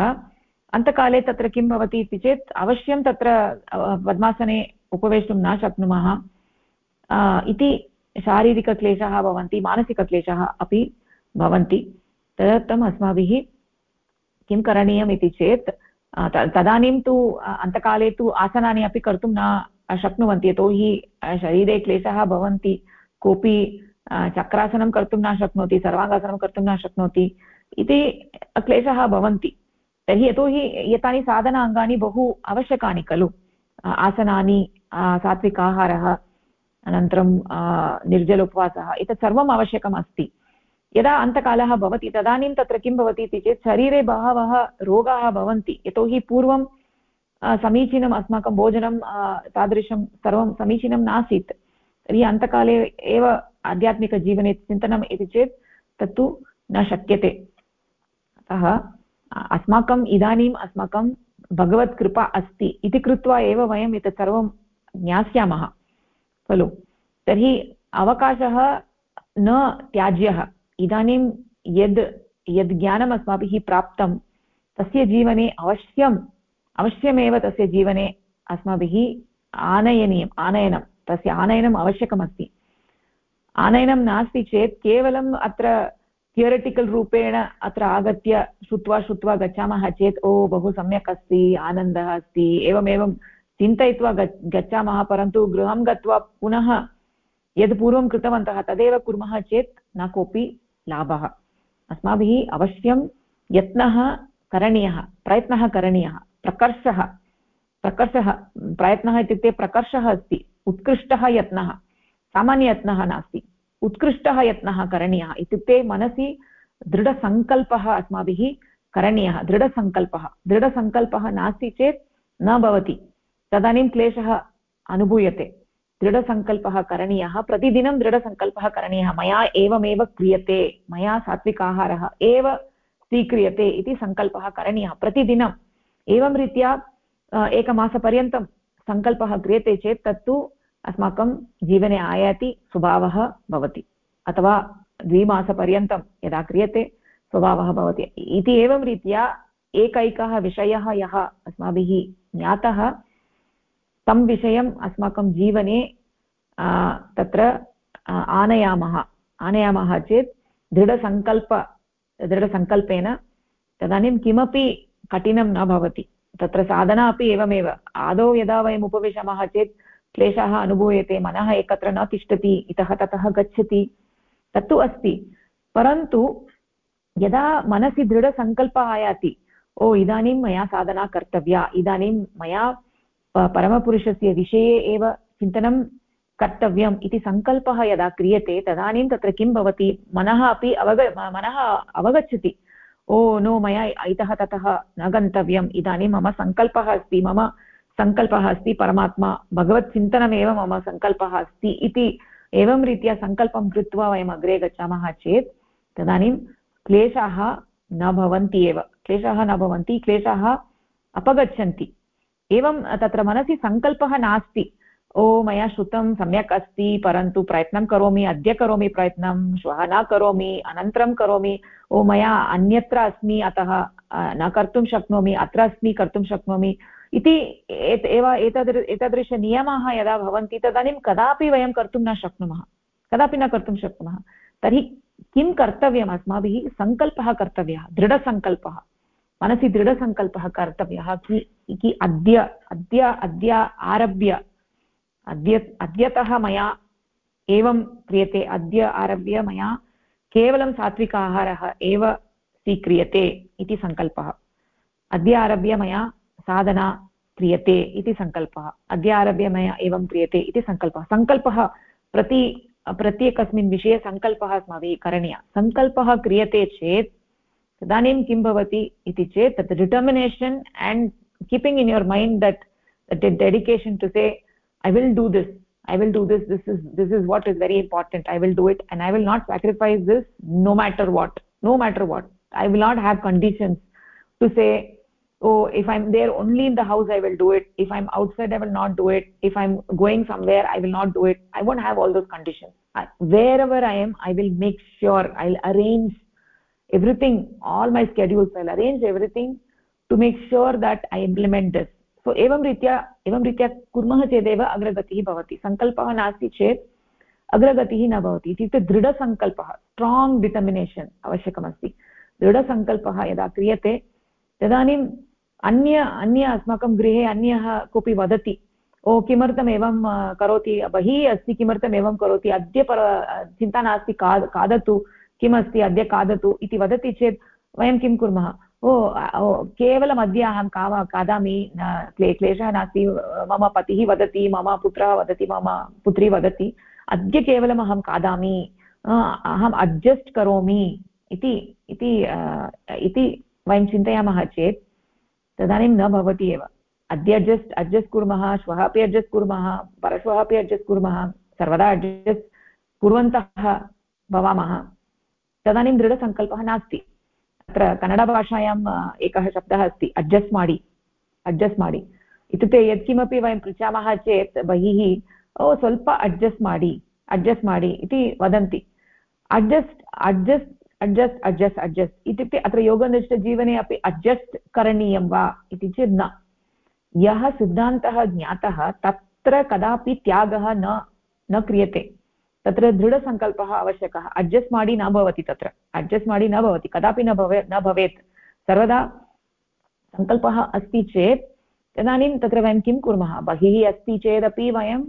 अन्तकाले तत्र किं भवति इति चेत् अवश्यं तत्र पद्मासने उपवेष्टुं न शक्नुमः। इति शारीरिकक्लेशाः भवन्ति, मानसिकक्लेशाः अपि भवन्ति। तदर्थम् अस्माभिः किं करणीयम् इति चेत् तदानीं तु अन्तकाले तु आसनानि अपि कर्तुं न शक्नुवन्ति, यतोहि शरीरे क्लेशाः भवन्ति, कोऽपि चक्रासनं कर्तुं न शक्नोति, सर्वाङ्गासनं कर्तुं न शक्नोति, इति क्लेशाः भवन्ति। तर्हि यतोहि एतानि साधन अङ्गानि बहु आवश्यकानि खलु। आसनानि सात्विक आहारः, अनन्तरं निर्जल उपवासः एतत् सर्वम् आवश्यकम् अस्ति। यदा अन्तकालः भवति, तदानीं तत्र किं भवति इति चेत् शरीरे बहवः रोगाः भवन्ति। यतोहि पूर्वं समीचीनम् अस्माकं भोजनं तादृशं सर्वं समीचीनं नासीत्। तर्हि अन्तकाले एव आध्यात्मिकजीवने चिन्तनम् इति चेत् तत्तु न शक्यते। अतः अस्माकम् इदानीम् अस्माकं भगवत्कृपा अस्ति इति कृत्वा एव वयम् एतत् सर्वं ज्ञास्यामः, खलु? तर्हि अवकाशः न त्याज्यः। इदानीं यद् यद् ज्ञानम् अस्माभिः प्राप्तं, तस्य जीवने अवश्यम्, अवश्यमेव तस्य जीवने अस्माभिः आनयनीयम्, आनयनं, तस्य आनयनम् आवश्यकमस्ति। आनयनं नास्ति चेत् केवलम् अत्र थियरिटिकल् रूपेण अत्र आगत्य श्रुत्वा श्रुत्वा गच्छामः चेत्, ओ, बहु सम्यक् अस्ति, आनन्दः अस्ति, एवमेवं चिन्तयित्वा गच्छामः, परन्तु गृहं गत्वा पुनः यद् पूर्वं कृतवन्तः तदेव कुर्मः चेत् न कोऽपि लाभः। अस्माभिः अवश्यं यत्नः करणीयः, प्रयत्नः करणीयः, प्रकर्षः प्रकर्षः, प्रयत्नः इत्युक्ते प्रकर्षः अस्ति, उत्कृष्टः यत्नः, सामान्ययत्नः नास्ति। उत्कृष्टः यत्नः करणीयः इत्युक्ते मनसि दृढसङ्कल्पः अस्माभिः करणीयः, दृढसङ्कल्पः। दृढसङ्कल्पः नास्ति चेत् न भवति। तदानीं क्लेशः अनुभूयते। दृढसङ्कल्पः करणीयः, प्रतिदिनं दृढसङ्कल्पः करणीयः। मया एवमेव क्रियते, मया सात्विकाहारः एव स्वीक्रियते इति सङ्कल्पः करणीयः प्रतिदिनम्। एवं रीत्या एकमासपर्यन्तं सङ्कल्पः क्रियते चेत् तत्तु अस्माकं जीवने आयाति स्वभावः भवति। अथवा द्विमासपर्यन्तं यदा क्रियते, स्वभावः भवति। इति एवं रीत्या एकैकः विषयः यः अस्माभिः ज्ञातः, तं विषयम् अस्माकं जीवने तत्र आनयामः। आनयामः चेत् दृढसङ्कल्प, दृढसङ्कल्पेन तदानीं किमपि कठिनं न भवति। तत्र साधना अपि एवमेव। आदौ यदा वयम् उपविशामः चेत् क्लेशः अनुभूयते, मनः एकत्र न तिष्ठति, इतः ततः गच्छति। तत्तु अस्ति। परन्तु यदा मनसि दृढसङ्कल्पः आयाति, ओ, इदानीं मया साधना कर्तव्या, इदानीं मया परमपुरुषस्य विषये एव चिन्तनं कर्तव्यम् इति सङ्कल्पः यदा क्रियते, तदानीं तत्र किं भवति? मनः अपि अवग, मनः अवगच्छति। ओ, नो, मया इतः ततः न गन्तव्यम्, इदानीं मम सङ्कल्पः अस्ति, मम सङ्कल्पः अस्ति, परमात्मा भगवत्चिन्तनमेव मम सङ्कल्पः अस्ति इति एवं रीत्या सङ्कल्पं कृत्वा वयम् अग्रे गच्छामः चेत् तदानीं क्लेशाः न भवन्ति एव। क्लेशाः न भवन्ति, क्लेशाः अपगच्छन्ति। एवं तत्र मनसि सङ्कल्पः नास्ति। ओ, मया श्रुतं सम्यक् अस्ति, परन्तु प्रयत्नं करोमि, अद्य करोमि प्रयत्नं, श्वः न करोमि, अनन्तरं करोमि। ओ, मया अन्यत्र अस्मि, अतः न कर्तुं शक्नोमि, अत्र अस्मि, कर्तुं शक्नोमि। इति एव एतादृ, एतादृशनियमाः यदा भवन्ति, तदानीं कदापि वयं कर्तुं न शक्नुमः। कदापि न कर्तुं शक्नुमः। तर्हि किं कर्तव्यम् अस्माभिः? सङ्कल्पः कर्तव्यः, दृढसङ्कल्पः। मनसि दृढसङ्कल्पः कर्तव्यः कि अद्य अद्य अद्य आरभ्य, अद्य, अद्यतः मया एवं क्रियते, अद्य आरभ्य मया केवलं सात्विक आहारः एव स्वीक्रियते इति सङ्कल्पः। अद्य आरभ्य मया साधना क्रियते इति सङ्कल्पः अद्य आरभ्य मया एवं क्रियते इति सङ्कल्पः सङ्कल्पः प्रति, प्रत्येकस्मिन् विषये सङ्कल्पः अस्माभिः करणीयः। सङ्कल्पः क्रियते चेत् तदानीं किं भवति इति चेत् तत् determination and keeping in your mind that that is dedication to say I will do this I will do this this is this is what is very important I will do it and I will not sacrifice this no matter what no matter what I will not have conditions to say oh if i'm there only in the house i will do it if i'm outside i will not do it if i'm going somewhere i will not do it i won't have all those conditions I, wherever i am i will make sure i'll arrange everything all my schedules i'll arrange everything to make sure that i implement this so एवं रीत्या एवं रीत्या कुर्मः चेदेव अग्रगतिः भवति सङ्कल्पः नास्ति चेत् अग्रगतिः न भवति इत्युक्ते दृढसङ्कल्पः स्ट्राङ्ग् डिटर्मिनेशन् आवश्यकमस्ति दृढसङ्कल्पः यदा क्रियते तदानीम् अन्य अन्य अस्माकं गृहे अन्यः कोऽपि वदति, ओ किमर्थम् एवं करोति, बहिः अस्ति किमर्थम् एवं करोति, अद्य पर चिन्ता नास्ति खाद खादतु, किमस्ति, अद्य खादतु इति वदति चेत् वयं किं कुर्मः? ओ केवलम् अद्य अहं काव, खादामि क्ले, क्लेशः नास्ति, मम पतिः वदति, मम पुत्रः वदति, मम पुत्री वदति, अद्य केवलम् अहं खादामि अहम् अड्जस्ट् करोमि इति इति वयं चिन्तयामः चेत् तदानीं न भवति एव। अद्य अड्जस्ट् अड्जस्ट् कुर्मः, श्वः अपि अड्जस्ट् कुर्मः, परश्वः अपि अड्जस्ट् कुर्मः, सर्वदा अड्जस्ट् कुर्वन्तः भवामः। तदानीं दृढसङ्कल्पः नास्ति। अत्र कन्नडभाषायाम् एकः शब्दः अस्ति अड्जस्ट् माडि। अड्जस्ट् माडि। इत्युक्ते यत्किमपि वयं पृच्छामः चेत् बहिः, ओ, स्वल्प अड्जस्ट् माडि अड्जस्ट् माडि इति वदन्ति। Adjust adjust adjust adjust adjust इत्युक्ते अत्र योगनिष्ठजीवने अपि अड्जस्ट् करणीयं वा इति चेत् न। यः सिद्धान्तः ज्ञातः तत्र कदापि त्यागः न न क्रियते। तत्र दृढसङ्कल्पः आवश्यकः। अड्जस्ट् माडि न भवति तत्र। अड्जस्ट् माडि न भवति। कदापि न भवे, न भवेत्। सर्वदा सङ्कल्पः अस्ति चेत् तदानीं तत्र वयं किं कुर्मः? बहिः अस्ति चेदपि वयं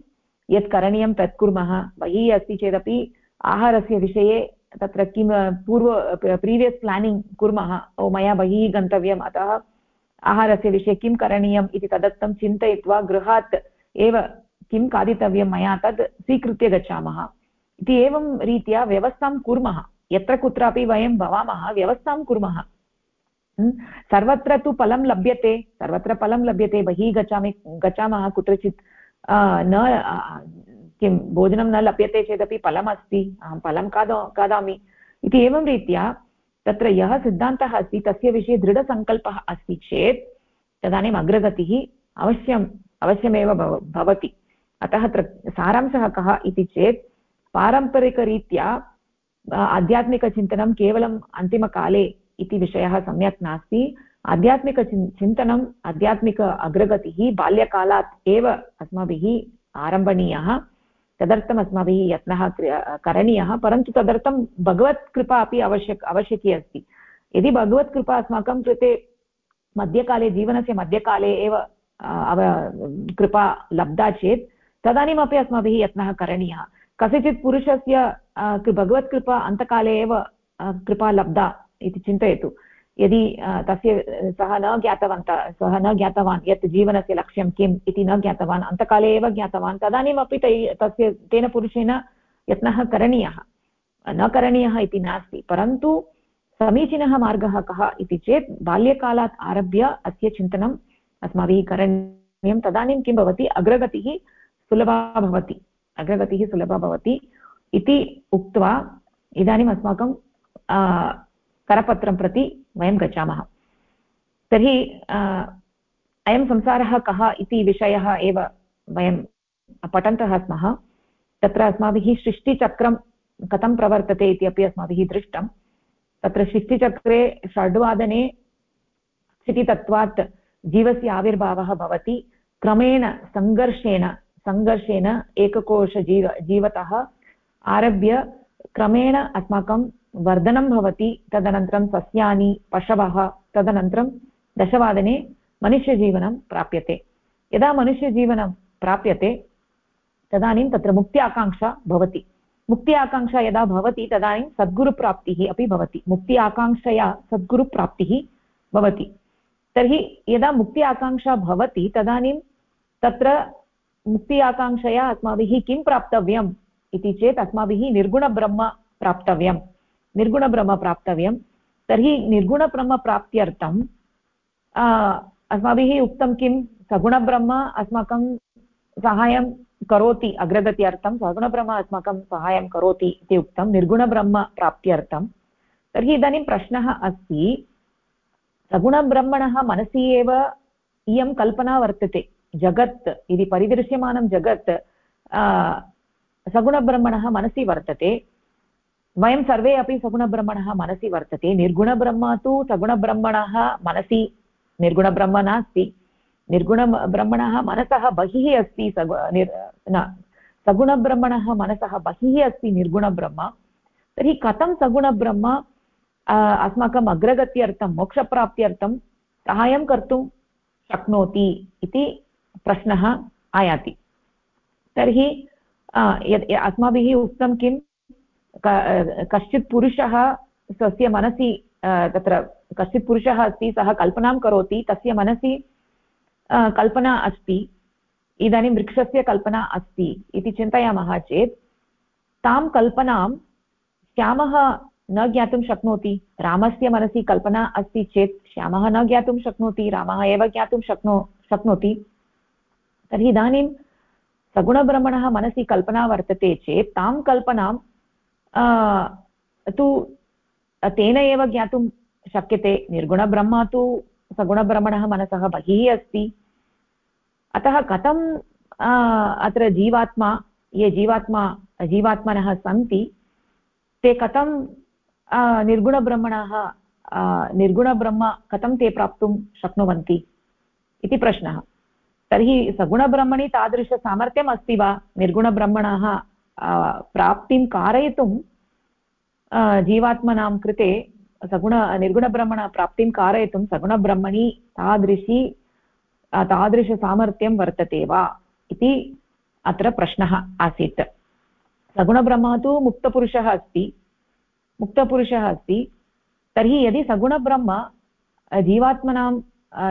यत् करणीयं तत् कुर्मः। बहिः अस्ति चेदपि आहारस्य विषये तत्र किं पूर्व प्रीवियस् प्लानिङ्ग् कुर्मः, ओ, मया बहिः गन्तव्यम्। अतः आहारस्य विषये किं करणीयम् इति तदर्थं चिन्तयित्वा गृहात् एव किं खादितव्यं मया तद् स्वीकृत्य गच्छामः। इति एवं रीत्या व्यवस्थां कुर्मः। यत्र कुत्रापि वयं भवामः, व्यवस्थां कुर्मः। सर्वत्र तु फलं लभ्यते, सर्वत्र फलं लभ्यते, बहिः गच्छामि, गच्छामः कुत्रचित्। न किं भोजनं न लभ्यते चेदपि फलमस्ति अहं फलं खादा, खादामि। इति एवं रीत्या तत्र यः सिद्धान्तः अस्ति, तस्य विषये दृढसङ्कल्पः अस्ति चेत् तदानीम् अग्रगतिः अवश्यम् अवश्यमेव भव, भवति। अतः अत्र सारांशः कः इति चेत् पारम्परिकरीत्या आध्यात्मिकचिन्तनं केवलम् अन्तिमकाले इति विषयः सम्यक् नास्ति। आध्यात्मिकचिन्, चिन्तनम् आध्यात्मिक अग्रगतिः बाल्यकालात् एव अस्माभिः आरम्भणीयः। तदर्थम् अस्माभिः यत्नः करणीयः, परन्तु तदर्थं भगवत्कृपा अपि आवश्यक, आवश्यकी अस्ति। यदि भगवत्कृपा अस्माकं कृते मध्यकाले, जीवनस्य मध्यकाले एव अव, कृपा लब्धा चेत्, तदानीमपि अस्माभिः यत्नः करणीयः। कस्यचित् पुरुषस्य भगवत्कृपा अन्तकाले एव कृपा लब्धा इति चिन्तयतु। यदि तस्य, सः न ज्ञातवन्तः, सः न ज्ञातवान् यत् जीवनस्य लक्ष्यं किम् इति न ज्ञातवान्, अन्तकाले एव ज्ञातवान् तदानीमपि तै, तस्य, तेन पुरुषेण यत्नः करणीयः। न करणीयः इति नास्ति, परन्तु समीचीनः मार्गः कः इति चेत् बाल्यकालात् आरभ्य अस्य चिन्तनम् अस्माभिः करणीयं, तदानीं किं भवति, अग्रगतिः सुलभा भवति, अग्रगतिः सुलभा भवति इति उक्त्वा इदानीम् अस्माकं करपत्रं प्रति वयं गच्छामः। तर्हि अयं संसारः कः इति विषयः एव वयं पठन्तः स्मः। तत्र अस्माभिः सृष्टिचक्रं कथं प्रवर्तते इति अपि अस्माभिः दृष्टं। तत्र सृष्टिचक्रे षड्वादने स्थितितत्वात् जीवस्य आविर्भावः भवति। क्रमेण सङ्घर्षेण सङ्घर्षेण एककोशजीव, जीवतः आरभ्य क्रमेण अस्माकं वर्धनं भवति, तदनन्तरं सस्यानि, पशवः, तदनन्तरं दशवादने मनुष्यजीवनं प्राप्यते। यदा मनुष्यजीवनं प्राप्यते, तदानीं तत्र मुक्ति आकाङ्क्षा भवति। मुक्ति आकाङ्क्षा यदा भवति, तदानीं सद्गुरुप्राप्तिः अपि भवति। मुक्ति आकाङ्क्षया सद्गुरुप्राप्तिः भवति। तर्हि यदा मुक्ति आकाङ्क्षा भवति, तदानीं तत्र मुक्ति आकाङ्क्षया अस्माभिः किं प्राप्तव्यम् इति चेत् अस्माभिः निर्गुणब्रह्म प्राप्तव्यम्। निर्गुणब्रह्म प्राप्तव्यं तर्हि निर्गुणब्रह्मप्राप्त्यर्थं अस्माभिः उक्तं किं? सगुणब्रह्म अस्माकं सहायं करोति अग्रगत्यर्थं सगुणब्रह्म अस्माकं सहायं करोति इति उक्तं निर्गुणब्रह्मप्राप्त्यर्थं। तर्हि इदानीं प्रश्नः अस्ति, सगुणब्रह्मणः मनसि एव इयं कल्पना वर्तते, जगत् इति परिदृश्यमानं जगत् सगुणब्रह्मणः मनसि वर्तते वयं सर्वे अपि सगुणब्रह्मणः मनसि वर्तते। निर्गुणब्रह्म तु सगुणब्रह्मणः मनसि, निर्गुणब्रह्म नास्ति। निर्गुणब्रह्मणः मनसः बहिः अस्ति, सगु, निर्, न, सगुणब्रह्मणः मनसः बहिः अस्ति निर्गुणब्रह्म। तर्हि कथं सगुणब्रह्म अस्माकम् अग्रगत्यर्थं, मोक्षप्राप्त्यर्थं सहायं कर्तुं शक्नोति इति प्रश्नः आयाति। तर्हि अस्माभिः उक्तं किं कश्चित् पुरुषः स्वस्य मनसि तत्र कश्चित् पुरुषः अस्ति, सः कल्पनां करोति, तस्य मनसि कल्पना अस्ति, इदानीं वृक्षस्य कल्पना अस्ति इति चिन्तयामः चेत्, तां कल्पनां श्यामः न ज्ञातुं शक्नोति, रामस्य मनसि कल्पना अस्ति चेत् श्यामः न ज्ञातुं शक्नोति, रामः एव ज्ञातुं शक्नो, शक्नोति, तर्हि इदानीं सगुणब्रह्मणः मनसि कल्पना वर्तते चेत्, तां कल्पनां तु तेन एव ज्ञातुं शक्यते निर्गुणब्रह्म तु सगुणब्रह्मणः मनसः बहिः अस्ति अतः कथम् अत्र जीवात्मा ये जीवात्मा जीवात्मनः सन्ति ते कथं निर्गुणब्रह्मणः निर्गुणब्रह्म कथं ते प्राप्तुं शक्नुवन्ति इति प्रश्नः तर्हि सगुणब्रह्मणि तादृशसामर्थ्यम् अस्ति वा निर्गुणब्रह्मणः प्राप्तिं कारयितुं जीवात्मनां कृते सगुण निर्गुणब्रह्मणप्राप्तिं कारयितुं सगुणब्रह्मणि तादृशी तादृशसामर्थ्यं वर्तते वा इति अत्र प्रश्नः आसीत्। सगुणब्रह्म तु मुक्तपुरुषः अस्ति मुक्तपुरुषः अस्ति, तर्हि यदि सगुणब्रह्म जीवात्मनां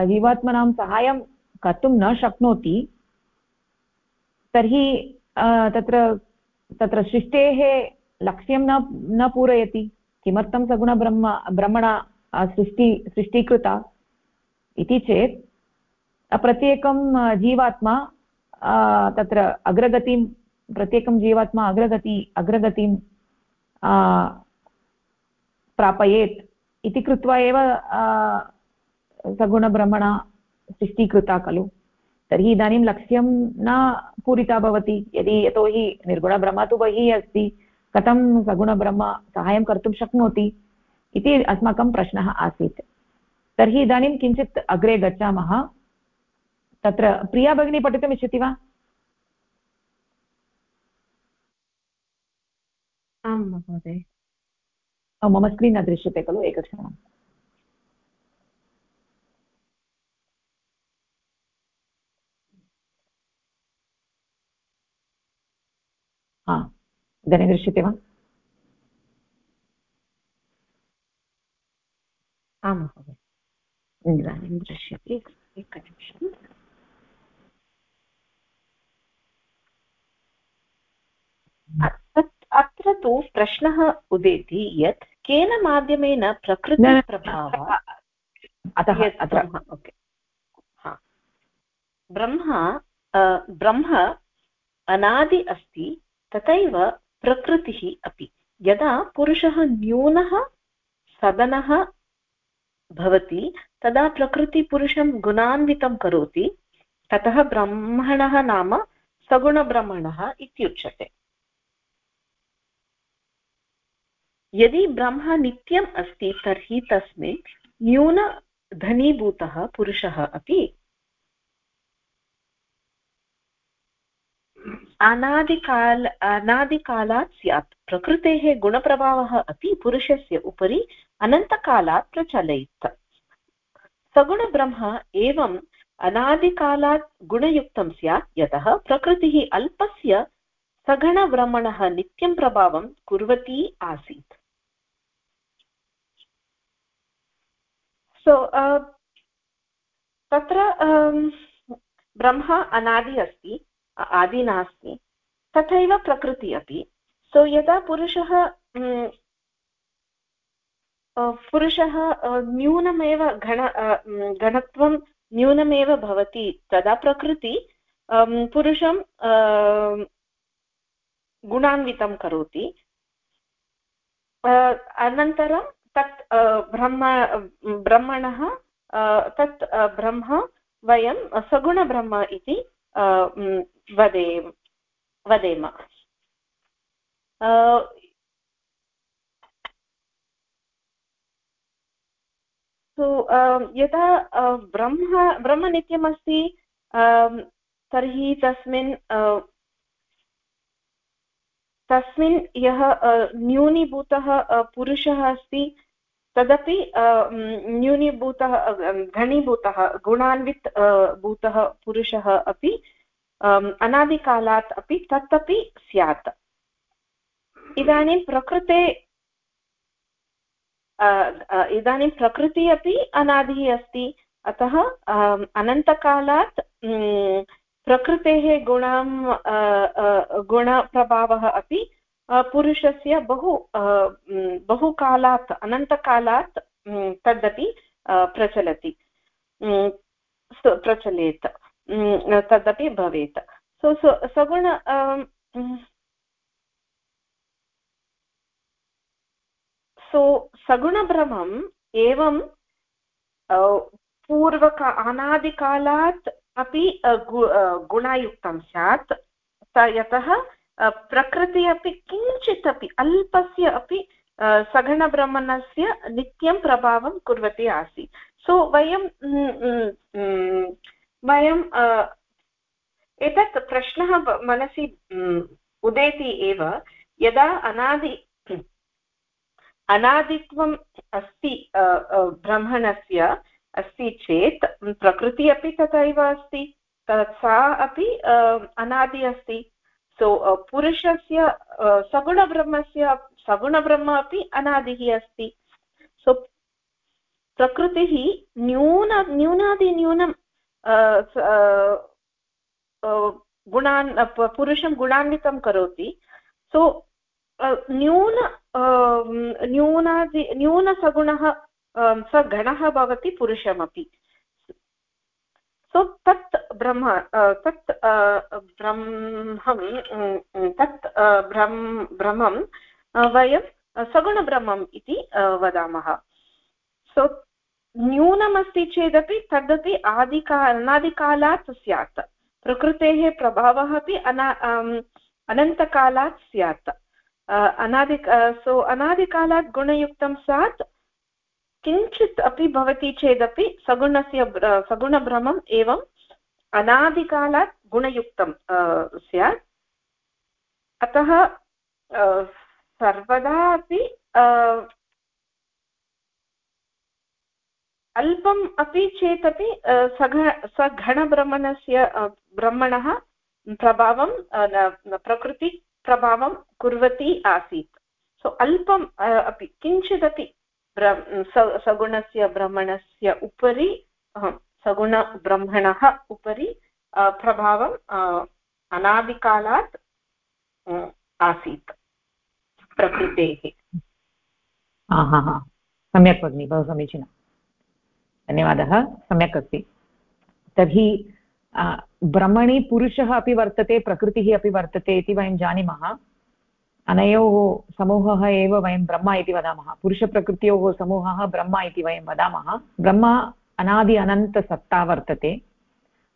जीवात्मनां सहायं कर्तुं न शक्नोति, तर्हि तत्र तत्र सृष्टेः लक्ष्यं न न पूरयति। किमर्थं सगुणब्रह्म ब्रह्मणा सृष्टि, सृष्टीकृता? इति चेत् प्रत्येकं जीवात्मा तत्र अग्रगतिं, प्रत्येकं जीवात्मा अग्रगति, अग्रगतिं प्रापयेत् इति कृत्वा एव सगुणब्रह्मणा सृष्टीकृता खलु। तर्हि इदानीं लक्ष्यं न पूरिता भवति। यदि यतोहि निर्गुणब्रह्म तु बहिः अस्ति कथं सगुणब्रह्म सहायं कर्तुं शक्नोति इति अस्माकं प्रश्नः आसीत्। तर्हि इदानीं किञ्चित् अग्रे गच्छामः। तत्र प्रिया भगिनी पठितुम् इच्छति वा? आं महोदय। मम स्क्रीन् न दृश्यते खलु एकक्षणम्। हा इदानीं दृश्यते वा आं महोदय इदानीं दृश्यते एकनिमिषम् अत्र तु प्रश्नः उदेति यत् केन माध्यमेन प्रकृतिप्रभावः अतः ओके ब्रह्म ब्रह्म अनादि अस्ति तथैव प्रकृतिः अपि। यदा पुरुषः न्यूनः, सदनः भवति, तदा प्रकृतिपुरुषं गुणान्वितं करोति, ततः ब्रह्मणः नाम सगुणब्रह्मणः इत्युच्यते। यदि ब्रह्म नित्यम् अस्ति तर्हि तस्मिन् न्यूनधनीभूतः पुरुषः अपि अनादिकाल, अनादिकालात् स्यात्। प्रकृतेः गुणप्रभावः अपि पुरुषस्य उपरि अनन्तकालात् प्रचलेत् सगुणब्रह्म एवम् अनादिकालात् गुणयुक्तं स्यात्, यतः प्रकृतिः अल्पस्य सगणब्रह्मणः नित्यं प्रभावं कुर्वती आसीत्। सो तत्र ब्रह्म अनादि अस्ति। आदि नास्ति। तथैव प्रकृति अपि। सो यदा पुरुषः पुरुषः न्यूनमेव घन घनत्वं न्यूनमेव भवति, तदा प्रकृति पुरुषं गुणान्वितं करोति। अनन्तरं तत् ब्रह्म, ब्रह्मणः तत् ब्रह्म वयं सगुणब्रह्म इति वदे वदेम सो यदा ब्रह्म ब्रह्मनित्यमस्ति तर्हि तस्मिन् तस्मिन् यः न्यूनीभूतः पुरुषः अस्ति तदपि न्यूनीभूतः घनीभूतः, गुणान्वित् भूतः पुरुषः अपि अनादिकालात् अपि तत् अपि स्यात्। इदानीं प्रकृते इदानीं प्रकृतिः अपि अनादिः अस्ति। अतः अनन्तकालात् प्रकृतेः गुणं गुणप्रभावः अपि पुरुषस्य बहु बहुकालात्, अनन्तकालात् तदपि प्रचलति। प्रचलेत्। तदपि भवेत्। सो सगुण सो, सगुणभ्रमम् एवं पूर्वक, अनादिकालात् अपि गुणयुक्तं स्यात्। यतः प्रकृति अपि किञ्चित् अपि, अल्पस्य अपि सगणब्रह्मणस्य नित्यं प्रभावं कुर्वती आसीत्। सो वयं वयं एतत् प्रश्नः मनसि उदेति एव, यदा अनादि, अनादित्वम् अस्ति ब्रह्मणस्य अस्ति चेत्, प्रकृतिः अपि तथैव अस्ति सा अपि अनादि अस्ति। सो पुरुषस्य सगुणब्रह्मस्य, सगुणब्रह्म अपि अनादिः अस्ति. सो प्रकृतिः न्यून न्यूनातिन्यूनं गुणान् पुरुषं गुणान्वितं करोति. सो न्यून न्यूनादि, न्यूनसगुणः स गणः भवति पुरुषमपि. सो तत् ब्रह्म तत् ब्रह्मं तत् ब्रह्म ब्रह्मं वयं सगुणब्रह्मम् इति वदामः। सो न्यूनमस्ति चेदपि तदपि आदिका, अनादिकालात् स्यात्। प्रकृतेः प्रभावः अपि अना अनन्तकालात् स्यात्। अनादि सो अनादिकालात् गुणयुक्तं स्यात्। किञ्चित् अपि भवति चेदपि सगुणस्य सगुणभ्रमम् एवम् अनादिकालात् गुणयुक्तं स्यात्। अतः सर्वदा अपि अल्पम् अपि चेदपि सघ सघणभ्रमणस्य ब्रह्मणः प्रभावं प्रकृतिप्रभावं कुर्वती आसीत्। सो, अल्पम् अपि, किञ्चिदपि सगुणस्य ब्रह्मणस्य उपरि सगुणब्रह्मणः उपरि प्रभावम् अनादिकालात् आसीत् प्रकृतेः। सम्यक् भगिनि, बहु समीचीनं। धन्यवादः, सम्यक् अस्ति। तर्हि ब्रह्मणि पुरुषः अपि वर्तते, प्रकृतिः अपि वर्तते इति वयं जानीमः। अनयोः समूहः एव वयं ब्रह्म इति वदामः। पुरुषप्रकृत्योः समूहः ब्रह्म इति वयं वदामः। ब्रह्म अनादि अनन्तसत्ता वर्तते।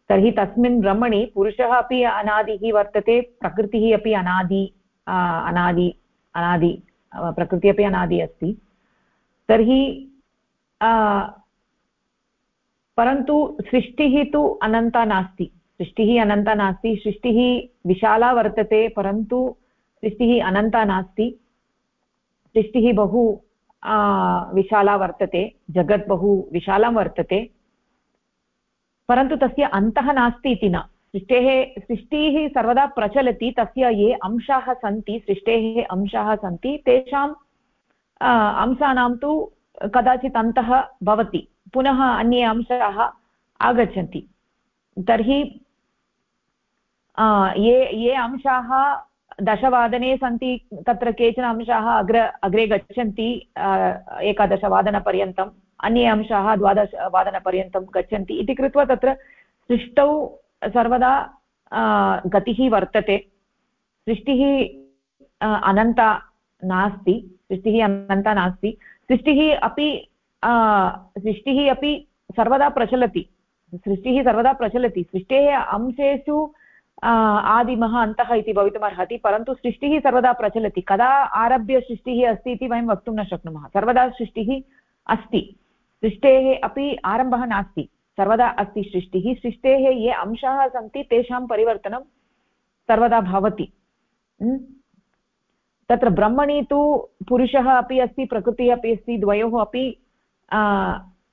तर्हि तस्मिन् ब्रह्मणि पुरुषः अपि अनादिः वर्तते, प्रकृतिः अपि अनादि अनादि अनादि प्रकृतिः अपि अनादि अस्ति। तर्हि परन्तु सृष्टिः तु अनन्ता नास्ति। सृष्टिः अनन्ता नास्ति, सृष्टिः विशाला वर्तते, परन्तु सृष्टिः अनन्ता नास्ति। सृष्टिः बहु विशाला वर्तते। जगत् बहु विशालं वर्तते। परन्तु तस्य अन्तः नास्ति इति न। सृष्टेः, सृष्टिः सर्वदा प्रचलति, तस्य ये अंशाः सन्ति, सृष्टेः अंशाः सन्ति, तेषां अंशानां तु कदाचित् अन्तः भवति। पुनः अन्ये अंशाः आगच्छन्ति। तर्हि ये ये अंशाः दशवादने सन्ति तत्र केचन अंशाः अग्र, अग्रे गच्छन्ति एकादशवादनपर्यन्तम्, अन्ये अंशाः द्वादशवादनपर्यन्तं गच्छन्ति इति कृत्वा तत्र सृष्टौ सर्वदा गतिः वर्तते। सृष्टिः अनन्ता नास्ति, सृष्टिः अनन्ता नास्ति। सृष्टिः अपि सृष्टिः अपि सर्वदा प्रचलति। सृष्टिः सर्वदा प्रचलति। सृष्टेः अंशेषु आदिमः अन्तः इति भवितुमर्हति, परन्तु सृष्टिः सर्वदा प्रचलति। कदा आरभ्य सृष्टिः अस्ति इति वयं वक्तुं न शक्नुमः। सर्वदा सृष्टिः अस्ति। सृष्टेः अपि आरम्भः नास्ति। सर्वदा अस्ति सृष्टिः। सृष्टेः ये अंशाः सन्ति, तेषां परिवर्तनं सर्वदा भवति। तत्र ब्रह्मणि तु पुरुषः अपि अस्ति, प्रकृतिः अपि अस्ति, द्वयोः अपि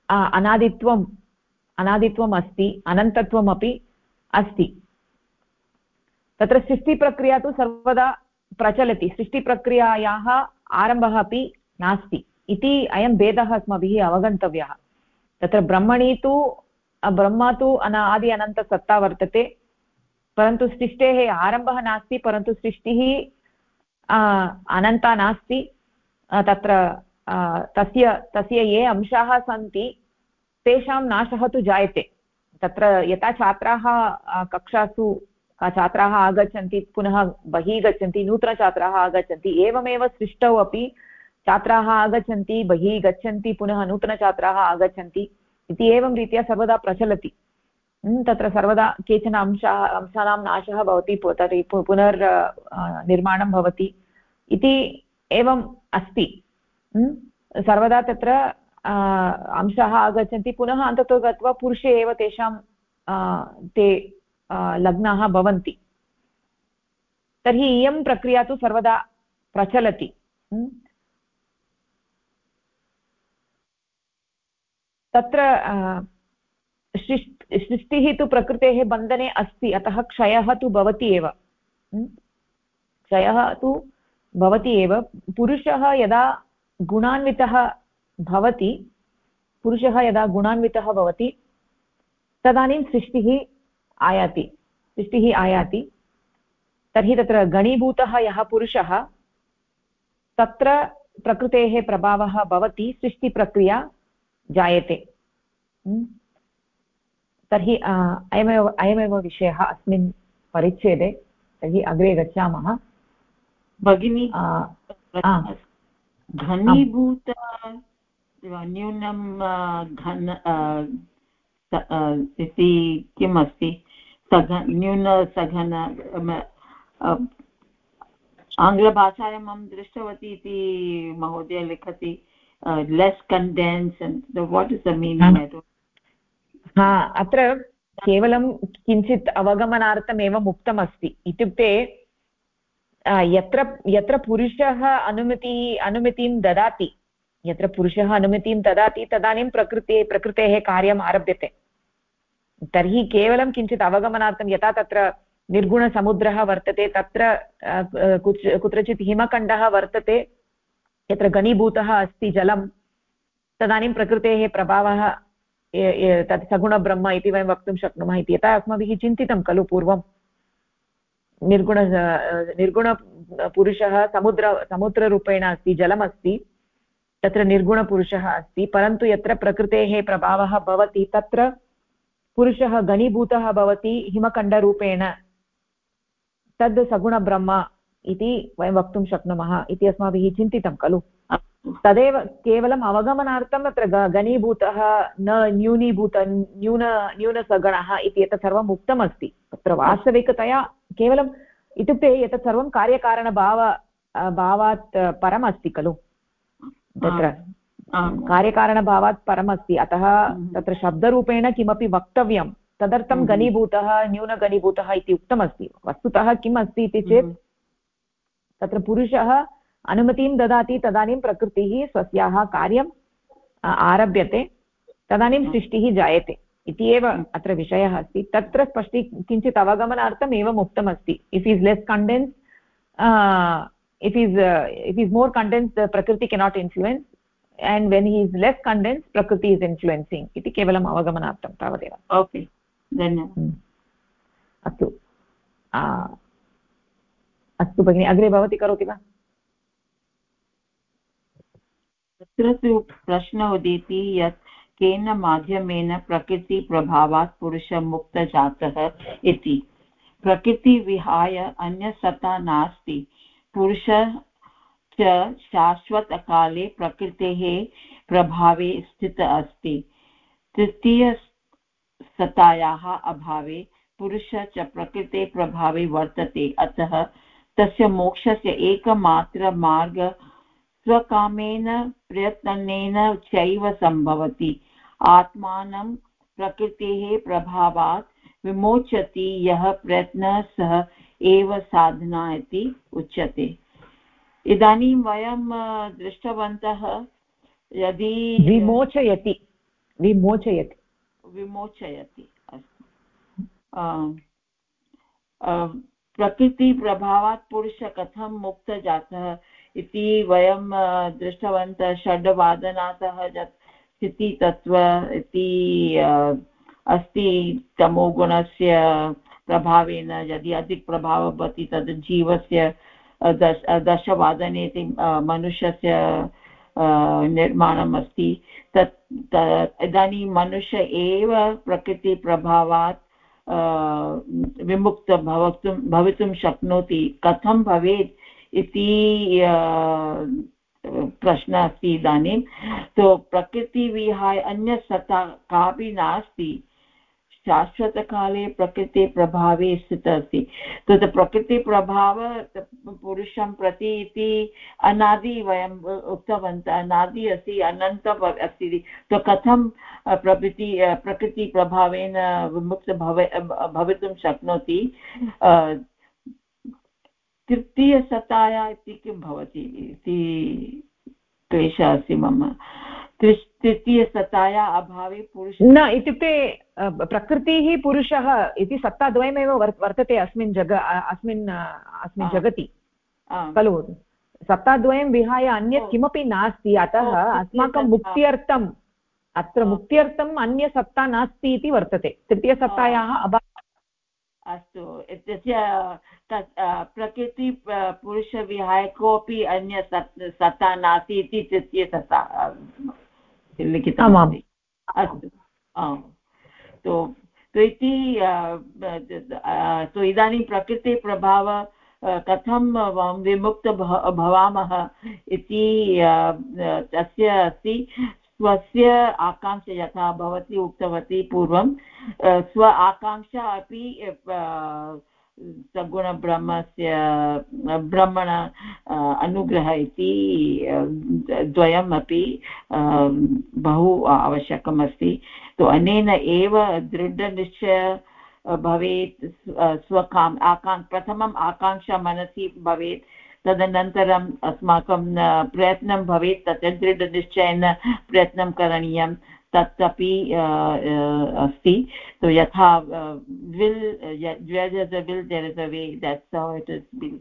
अनादित्वम् अनादित्वम् अस्ति, अनन्तत्वमपि अस्ति। तत्र सृष्टिप्रक्रिया तु सर्वदा प्रचलति। सृष्टिप्रक्रियायाः आरम्भः अपि नास्ति। इति अयं भेदः अस्माभिः अवगन्तव्यः। तत्र ब्रह्मणि तु, ब्रह्मा तु अन, आदि अनन्तसत्ता वर्तते। परन्तु सृष्टेः आरम्भः नास्ति, परन्तु सृष्टिः अनन्ता नास्ति। तत्र तस्य तस्य ये अंशाः सन्ति, तेषां नाशः तु जायते। तत्र यथा छात्राः कक्षासु छात्राः आगच्छन्ति, पुनः बहिः गच्छन्ति, नूतनछात्राः आगच्छन्ति, एवमेव सृष्टौ अपि छात्राः आगच्छन्ति, बहिः गच्छन्ति, पुनः नूतनछात्राः आगच्छन्ति इति एवं रीत्या सर्वदा प्रचलति। तत्र सर्वदा केचन अंशाः, अंशानां नाशः भवति तर्हि पुनर् निर्माणं भवति इति एवम् अस्ति। सर्वदा तत्र अंशाः आगच्छन्ति, पुनः अन्ततो गत्वा पुरुषे एव तेषां ते लग्नाः भवन्ति। तर्हि इयं प्रक्रिया तु सर्वदा प्रचलति। तत्र सृष्टिः तु प्रकृतेः बन्धने अस्ति, अतः क्षयः तु भवति एव। क्षयः तु भवति एव। पुरुषः यदा गुणान्वितः भवति, पुरुषः यदा गुणान्वितः भवति, तदानीं सृष्टिः आयाति सृष्टिः आयाति। तर्हि तत्र गणीभूतः यः पुरुषः तत्र प्रकृतेः प्रभावः भवति सृष्टिप्रक्रिया जायते। हम्म। तर्हि अयमेव अयमेव विषयः अस्मिन् परिच्छेदे। तर्हि अग्रे गच्छामः। भगिनी घनीभूत न्यूनं घन इति किम् अस्ति सघ न्यूनसघन आङ्ग्लभाषायाम् अहं दृष्टवती इति महोदय लिखति less condense what is the meaning हा। अत्र केवलं किञ्चित् अवगमनार्थमेव उक्तमस्ति इत्युक्ते यत्र यत्र पुरुषः अनुमति अनुमतिं ददाति यत्र पुरुषः अनुमतिं ददाति तदानीं प्रकृते प्रकृतेः कार्यम् आरभ्यते। तर्हि केवलं किञ्चित् अवगमनार्थं यथा तत्र निर्गुणसमुद्रः वर्तते, तत्र कुत्रचित् हिमखण्डः वर्तते, यत्र घनीभूतः अस्ति जलं तदानीं प्रकृतेः प्रभावः तत् सगुणब्रह्म इति वयं वक्तुं शक्नुमः इति। यथा अस्माभिः चिन्तितं खलु पूर्वं। निर्गुण निर्गुणपुरुषः समुद्र, समुद्ररूपेण अस्ति जलमस्ति तत्र निर्गुणपुरुषः अस्ति, परन्तु यत्र प्रकृतेः प्रभावः भवति, तत्र पुरुषः घनीभूतः भवति हिमखण्डरूपेण। तद् सगुणब्रह्म इति वयं वक्तुं शक्नुमः इति अस्माभिः चिन्तितं, खलु? तदेव केवलम् अवगमनार्थम् अत्र घनीभूतः न न्यूनीभूत, न्यून, न्यूनसगणः इति एतत् सर्वम् उक्तमस्ति। तत्र वास्तविकतया केवलम् इत्युक्ते एतत् सर्वं कार्यकारणभाव, भावात् परम् अस्ति खलु? तत्र कार्यकारणभावात् परमस्ति। अतः हम्म। तत्र शब्दरूपेण किमपि वक्तव्यं तदर्थं हम्म। घनीभूतः न्यूनघनीभूतः इति उक्तमस्ति। वस्तुतः किम् अस्ति इति चेत् हम्म। तत्र पुरुषः अनुमतिं ददाति तदानीं प्रकृतिः स्वस्याः कार्यम् आरभ्यते तदानीं सृष्टिः जायते इति एव अत्र विषयः अस्ति। तत्र स्पष्टी किञ्चित् अवगमनार्थम् एवम् उक्तमस्ति। If is less condense if is if is more condense प्रकृति cannot influence and when he is less condensed prakriti is influencing. Iti kevalam avagamanartham tavateva okay. धन्यवादः अस्तु अस्तु भगिनि अग्रे भवती करोति वा तत्र तु प्रश्नः उदेति यत् केन माध्यमेन प्रकृतिप्रभावात् पुरुषः मुक्तजातः इति प्रकृतिविहाय अन्यसत्ता नास्ति पुरुषः च शाश्वतकाले प्रकृतेः प्रभावे स्थित अस्ति। तृतीयसत्तायाः अभावे पुरुषः च प्रकृते प्रभावे वर्तते। अतः तस्य मोक्षस्य एकमात्रमार्ग स्वकामेन प्रयत्नेन चैव सम्भवति। आत्मानं प्रकृतेः प्रभावात् विमोचति। यः प्रयत्नः सः एव साधना इति उच्यते। इदानीं वयं दृष्टवन्तः यदि विमोचयति विमोचयति। विमोचयति अस्तु। प्रकृतिप्रभावात् पुरुषः कथं मुक्तः जातः इति वयं दृष्टवन्तः षड्वादनातः यत् स्थितितत्त्व इति अस्ति तमोगुणस्य प्रभावेन यदि अधिकप्रभावः भवति तद् जीवस्य दश दशवादने इति मनुष्यस्य निर्माणम् अस्ति तत् इदानीं मनुष्य एव प्रकृतिप्रभावात् विमुक्त भवतुं भवितुं शक्नोति। कथं भवेत् इति प्रश्नः अस्ति इदानीं। तो प्रकृतिविहाय अन्यसत्ता कापि नास्ति। शाश्वतकाले प्रकृतिप्रभावे स्थितः अस्ति तत् प्रकृतिप्रभाव पुरुषं प्रति इति अनादि वयम् उक्तवन्तः। अनादि अस्ति अनन्त अस्ति तो कथं प्रकृति प्रकृतिप्रभावेन विमुक्त भव भवितुं शक्नोति? तृतीयसत्ताया इति किं भवति? इति क्लेशः अस्ति मम। तृतीयसत्ताया अभावे पुरुष न इत्युक्ते प्रकृतिः पुरुषः इति सत्ताद्वयमेव वर्तते अस्मिन् जग अस्मिन् अस्मिन् जगति। खलु सप्ताहद्वयं विहाय अन्यत् किमपि नास्ति अतः अस्माकं मुक्त्यर्थम् अत्र मुक्त्यर्थम् अन्यसत्ता नास्ति इति वर्तते। तृतीयसत्तायाः अभावः। अस्तु तस्य प्रकृति पुरुषविहाय कोऽपि अन्य सत्ता नास्ति इति तृतीयसत्ता लिखितमस्ति अस्तु तो इति तो इदानीं प्रकृतिप्रभाव कथं विमुक्त भवामः इति तस्य अस्ति। स्वस्य आकाङ्क्षा यथा भवती उक्तवती पूर्वं। स्व आकाङ्क्षा अपि सगुणब्रह्मस्य, ब्रह्मण अनुग्रह इति द्वयम् अपि बहु आवश्यकम् अस्ति तु तो अनेन एव दृढनिश्चय भवेत् स्वकाम्, आकाङ्, प्रथमम् आकाङ्क्षा मनसि भवेत्, तदनन्तरम् अस्माकं प्रयत्नं भवेत् तत्र दृढनिश्चयेन प्रयत्नं करणीयं तत् अपि अस्ति तो यथा will will there is a way that's how it is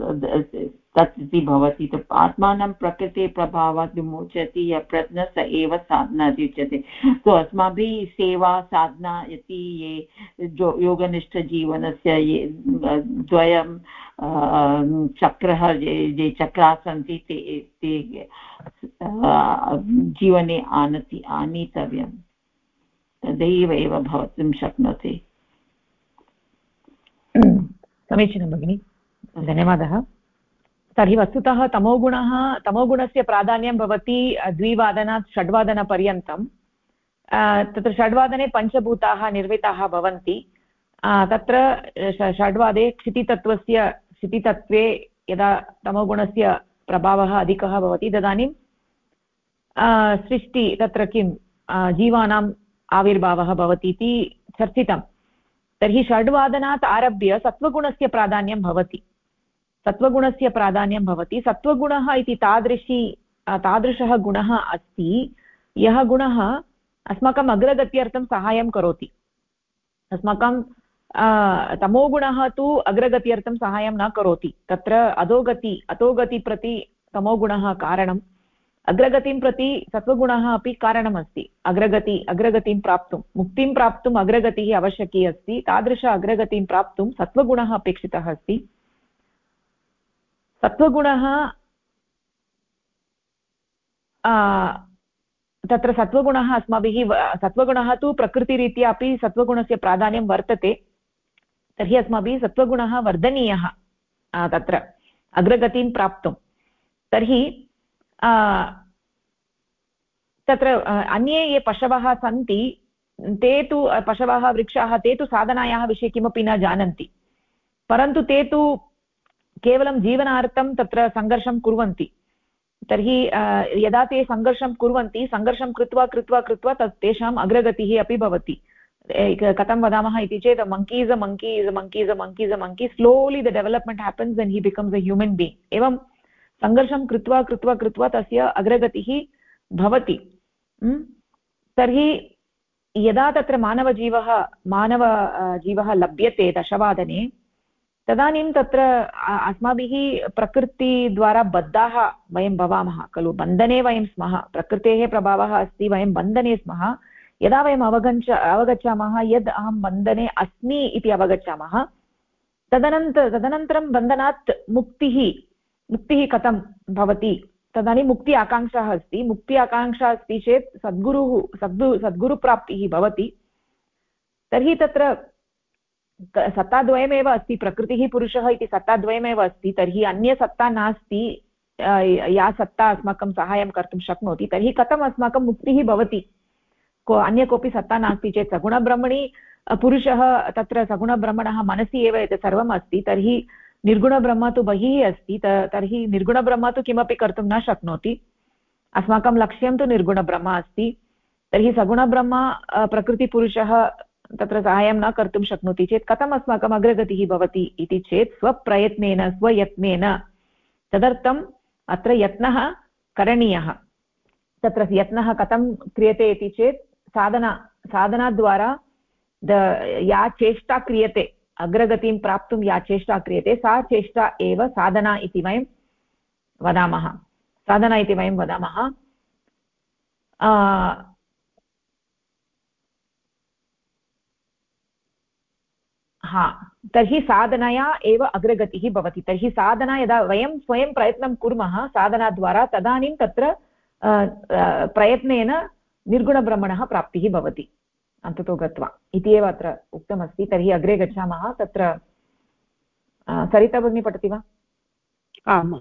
तत् इति भवति। आत्मानं प्रकृतिप्रभावात् विमोचति यः प्रयत्नः स एव साधना इति उच्यते सो अस्माभिः सेवा, साधना इति ये योगनिष्ठजीवनस्य ये द्वयं चक्रः ये ये चक्राः सन्ति, ते ते जीवने आनति, आनीतव्यं। तदैव एव भवितुं शक्नोति। समीचीनं, भगिनि। धन्यवादः। तर्हि वस्तुतः तमोगुणः, तमोगुणस्य प्राधान्यं भवति द्विवादनात् षड्वादनपर्यन्तं तत्र षड्वादने पञ्चभूताः निर्मिताः भवन्ति। तत्र षड्वादे क्षितितत्त्वस्य, क्षितितत्त्वे यदा तमोगुणस्य प्रभावः अधिकः भवति तदानीं सृष्टि तत्र किं जीवानाम् आविर्भावः भवति इति चर्चितं। तर्हि षड्वादनात् आरभ्य सत्त्वगुणस्य प्राधान्यं भवति। सत्त्वगुणस्य प्राधान्यं भवति। सत्त्वगुणः इति तादृशी तादृशः गुणः अस्ति। यः गुणः अस्माकम् अग्रगत्यर्थं सहायं करोति। अस्माकं तमोगुणः तु अग्रगत्यर्थं सहायं न करोति। तत्र अधोगति अधोगति प्रति तमोगुणः कारणम् अग्रगतिं प्रति सत्त्वगुणः अपि कारणमस्ति। अग्रगति, अग्रगतिं प्राप्तुं, मुक्तिं प्राप्तुम् अग्रगतिः आवश्यकी अस्ति। तादृश अग्रगतिं प्राप्तुं सत्त्वगुणः अपेक्षितः अस्ति। सत्त्वगुणः तत्र सत्त्वगुणः अस्माभिः सत्त्वगुणः तु प्रकृतिरीत्या अपि सत्त्वगुणस्य प्राधान्यं वर्तते, तर्हि अस्माभिः सत्त्वगुणः वर्धनीयः तत्र अग्रगतिं प्राप्तुं। तर्हि तत्र अन्ये ये पशवः सन्ति, ते तु, पशवः, वृक्षाः, ते तु साधनायाः विषये किमपि न जानन्ति, परन्तु ते तु केवलं जीवनार्थं तत्र सङ्घर्षं कुर्वन्ति। तर्हि यदा ते सङ्घर्षं कुर्वन्ति, सङ्घर्षं कृत्वा कृत्वा कृत्वा तत् तेषाम् अग्रगतिः अपि भवति। कथं वदामः इति चेत् monkey is a monkey is a monkey is a monkey is a monkey slowly the development happens and he becomes a human being एवं सङ्घर्षं कृत्वा कृत्वा कृत्वा तस्य अग्रगतिः भवति। तर्हि, यदा तत्र मानवजीवः मानवजीवः लभ्यते दशवादने तदानीं तत्र अस्माभिः प्रकृतिद्वारा बद्धाः वयं भवामः, खलु? बन्धने वयं स्मः, प्रकृतेः प्रभावः अस्ति, वयं बन्धने स्मः। यदा वयम् अवगच्छ अवगच्छामः, यद् अहं बन्धने अस्मि इति अवगच्छामः, तदनन्त, तदनन्तरं बन्धनात् मुक्तिः मुक्तिः कथं भवति? तदानीं मुक्ति आकाङ्क्षा अस्ति। मुक्ति आकाङ्क्षा अस्ति चेत् सद्गुरुः, सद्गु, सद्गुरुप्राप्तिः भवति। तर्हि तत्र सत्ताद्वयमेव अस्ति, प्रकृतिः पुरुषः इति सत्ताद्वयमेव अस्ति, तर्हि अन्यसत्ता नास्ति या सत्ता अस्माकं साहाय्यं कर्तुं शक्नोति, तर्हि कथम् अस्माकं मुक्तिः भवति? को, अन्य कोऽपि सत्ता नास्ति चेत् सगुणब्रह्मणि पुरुषः तत्र सगुणब्रह्मणः मनसि एव एतत् सर्वम् अस्ति, तर्हि निर्गुणब्रह्म तु बहिः अस्ति तर्हि निर्गुणब्रह्म तु किमपि कर्तुं न शक्नोति, अस्माकं लक्ष्यं तु निर्गुणब्रह्म अस्ति, तर्हि सगुणब्रह्म प्रकृतिपुरुषः तत्र साहाय्यं न कर्तुं शक्नोति चेत् कथम् अस्माकम् अग्रगतिः भवति इति चेत् स्वप्रयत्नेन, स्वयत्नेन। तदर्थम् अत्र यत्नः करणीयः। तत्र यत्नः कथं क्रियते इति चेत् साधना, साधनाद्वारा या चेष्टा क्रियते, अग्रगतिं प्राप्तुं या चेष्टा क्रियते, सा चेष्टा एव साधना इति वयं वदामः। साधना इति वयं वदामः। हा, तर्हि साधनया एव अग्रगतिः भवति। तर्हि साधना यदा वयं स्वयं प्रयत्नं कुर्मः, साधनाद्वारा तदानीं तत्र प्रयत्नेन निर्गुणभ्रमणः प्राप्तिः भवति। अन्ततो गत्वा। इति एव अत्र उक्तमस्ति। तर्हि अग्रे गच्छामः। तत्र सरिता भगिनी पठति वा? आम्।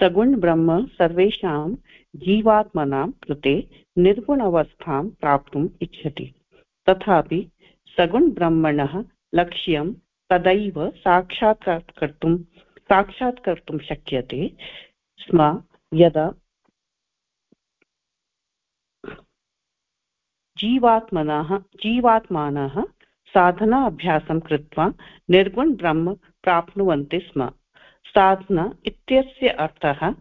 सगुणब्रह्म सर्वेषां जीवात्मनां कृते निर्गुणवस्थां प्राप्तुम् इच्छति। तथापि सगुणब्रह्मणः लक्ष्यं तदैव साक्षात्कर्तुं साक्षात्कर्तुं शक्यते स्म यदा जीवात्मनः, जीवात्मानः साधना अभ्यासं कृत्वा निर्गुणब्रह्म प्राप्नुवन्ति स्म। साधना इत्यस्य अर्थः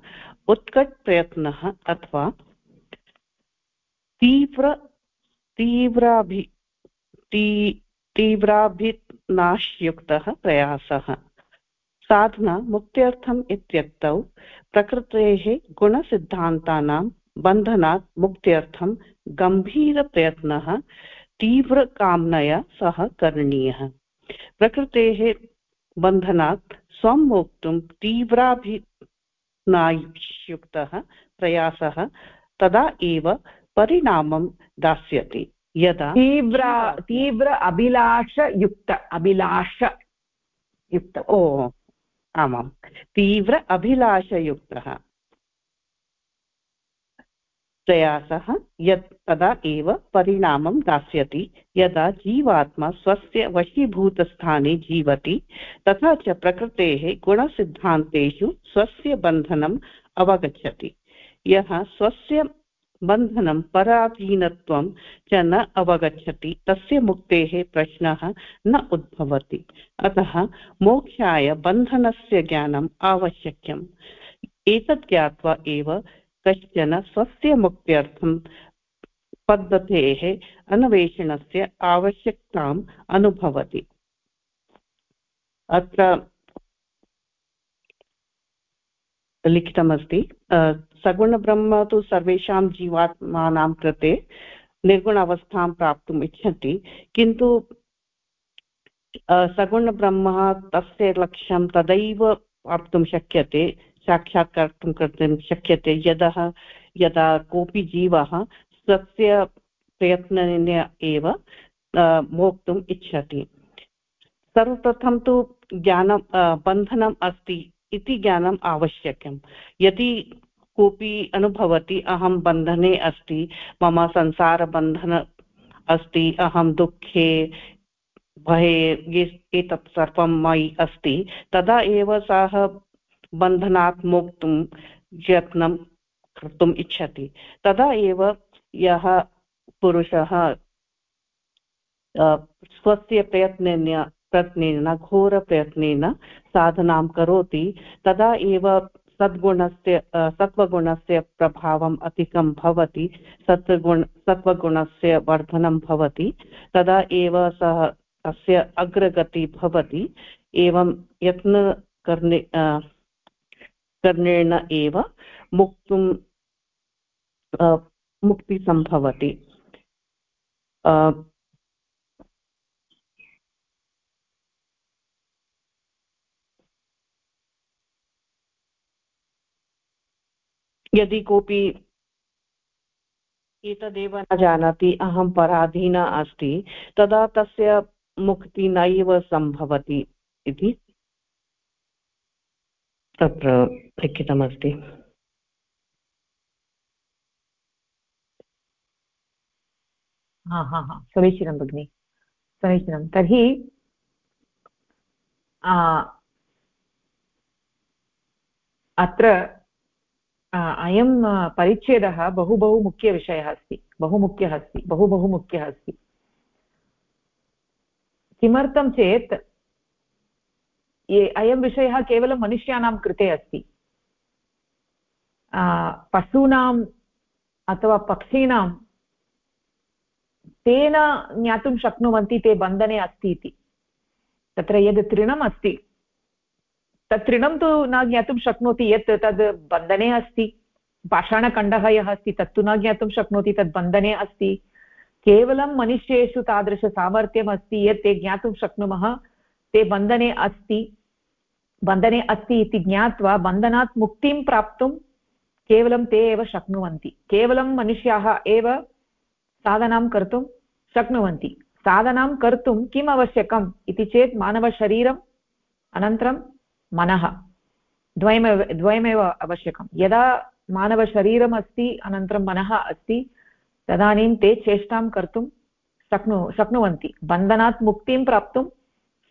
उत्कटप्रयत्नः अथवा तीव्र तीव्राभि ती तीव्राभिनाशयुक्तः प्रयासः। साधना मुक्त्यर्थम् इत्युक्तौ प्रकृतेः गुणसिद्धान्तानां बन्धनात् मुक्त्यर्थं गम्भीरप्रयत्नः तीव्रकामनया सह करणीयः। प्रकृतेः बन्धनात् स्वं मोक्तुं तीव्राभिनायुक्तः प्रयासः तदा एव परिणामं दास्यति। यदा तीव्र तीव्र अभिलाषयुक्त अभिलाष युक्त ओ आमां। तीव्र अभिलाषयुक्तः। प्रयासः यत् तदा एव परिणामं दास्यति। यदा जीवात्मा स्वस्य वशीभूतस्थाने जीवति, तथा च प्रकृतेः गुणसिद्धान्तेषु स्वस्य बन्धनम् अवगच्छति। यः स्वस्य बन्धनं पराधीनत्वं च न अवगच्छति, तस्य मुक्तेः प्रश्नः न उद्भवति। अतः मोक्षाय बन्धनस्य ज्ञानम् आवश्यकम्। एतत् ज्ञात्वा एव कश्चन स्वस्य मुक्त्यर्थं पद्धतेः अन्वेषणस्य आवश्यकताम् अनुभवति। अत्र लिखितमस्ति सगुणब्रह्म तु सर्वेषां जीवात्मानां कृते निर्गुण अवस्थां प्राप्तुम् इच्छन्ति, किन्तु सगुणब्रह्म तस्य लक्ष्यं तदैव प्राप्तुं शक्यते। साक्षात् कर्तुं शक्यते यतः यदा कोऽपि जीवः स्वस्य प्रयत्नेन एव मोक्तुम् इच्छति। सर्वप्रथमं तु ज्ञानं बन्धनम् अस्ति इति ज्ञानम् आवश्यकं यदि कोऽपि अनुभवति, अहं बन्धने अस्ति, मम संसारबन्धन अस्ति, अहं दुःखे, भये एतत् सर्वं मयि अस्ति, तदा एव सः बन्धनात् मोक्तुं यत्नं कर्तुम् इच्छति। तदा एव यः पुरुषः स्वस्य प्रयत्नेन प्रयत्नेन घोरप्रयत्नेन साधनां करोति, तदा एव सद्गुणस्य सत्त्वगुणस्य प्रभावम् अधिकं भवति, सत्त्वगुण, सत्त्वगुणस्य वर्धनं भवति, तदा एव सः अग्रगति भवति, एवं यत्न करणे करणेन एव मुक्तुं मुक्ति सम्भवति यदि कोऽपि एतदेव न जानाति, अहं पराधीना अस्ति, तदा तस्य मुक्ति नैव सम्भवति इति तत्र लिखितमस्ति। हा हा हा। समीचीनं भगिनि समीचीनं। तर्हि अत्र अयं परिच्छेदः बहु बहु मुख्यविषयः अस्ति। बहु मुख्यः अस्ति बहु बहु मुख्यः अस्ति। किमर्थं चेत् अयं विषयः केवलं मनुष्याणां कृते अस्ति। पशूनाम् अथवा पक्षीणां तेन ज्ञातुं शक्नुवन्ति, ते बन्धने अस्ति इति। तत्र यद् तृणम् अस्ति, तत् तु न ज्ञातुं शक्नोति, यत् तद् बन्धने अस्ति। पाषाणखण्डः यः अस्ति तत्तु न ज्ञातुं शक्नोति, तद् बन्धने अस्ति। केवलं मनुष्येषु तादृशसामर्थ्यम् अस्ति यत् ते ज्ञातुं शक्नुमः। ते बन्धने अस्ति। बन्धने अस्ति इति ज्ञात्वा बन्धनात् मुक्तिं प्राप्तुं केवलं ते एव शक्नुवन्ति। केवलं मनुष्याः एव साधनां कर्तुं शक्नुवन्ति। साधनां कर्तुं किम् आवश्यकम् इति चेत् मानवशरीरम्, अनन्तरं मनः। द्वयमेव द्वयमेव आवश्यकं यदा मानवशरीरम् अस्ति, अनन्तरं मनः अस्ति, तदानीं ते चेष्टां कर्तुं शक्नु, शक्नुवन्ति। बन्धनात् मुक्तिं प्राप्तुं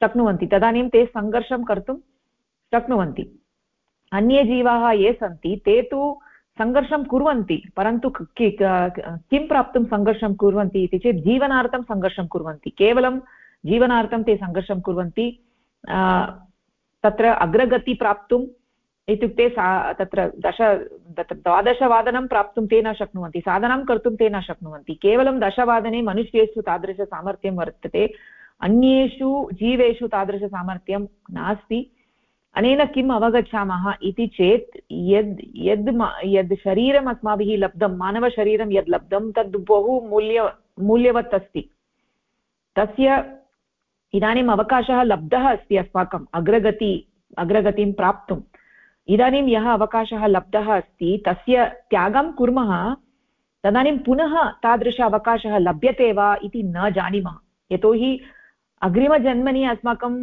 शक्नुवन्ति। तदानीं ते सङ्घर्षं कर्तुं शक्नुवन्ति। अन्ये जीवाः ये सन्ति, ते तु सङ्घर्षं कुर्वन्ति, परन्तु किं प्राप्तुं सङ्घर्षं कुर्वन्ति इति चेत् जीवनार्थं सङ्घर्षं कुर्वन्ति। केवलं जीवनार्थं ते सङ्घर्षं कुर्वन्ति तत्र अग्रगति प्राप्तुम् इत्युक्ते सा, तत्र दश, तत्र द्वादशवादनं प्राप्तुं ते न शक्नुवन्ति, साधनं कर्तुं ते न शक्नुवन्ति। केवलं दशवादने मनुष्येषु तादृशसामर्थ्यं वर्तते अन्येषु जीवेषु तादृशसामर्थ्यं नास्ति। अनेन किम् अवगच्छामः इति चेत् यद् यद् यद् शरीरम् अस्माभिः लब्धं, मानवशरीरं यद् लब्धं, तद् बहु मूल्य, मूल्यवत् अस्ति। तस्य इदानीम् अवकाशः लब्धः अस्ति अस्माकम् अग्रगति, अग्रगतिं प्राप्तुम्। इदानीं यः अवकाशः लब्धः अस्ति, तस्य त्यागं कुर्मः, तदानीं पुनः तादृश अवकाशः लभ्यते वा इति न जानीमः। यतोहि अग्रिमजन्मनि अस्माकं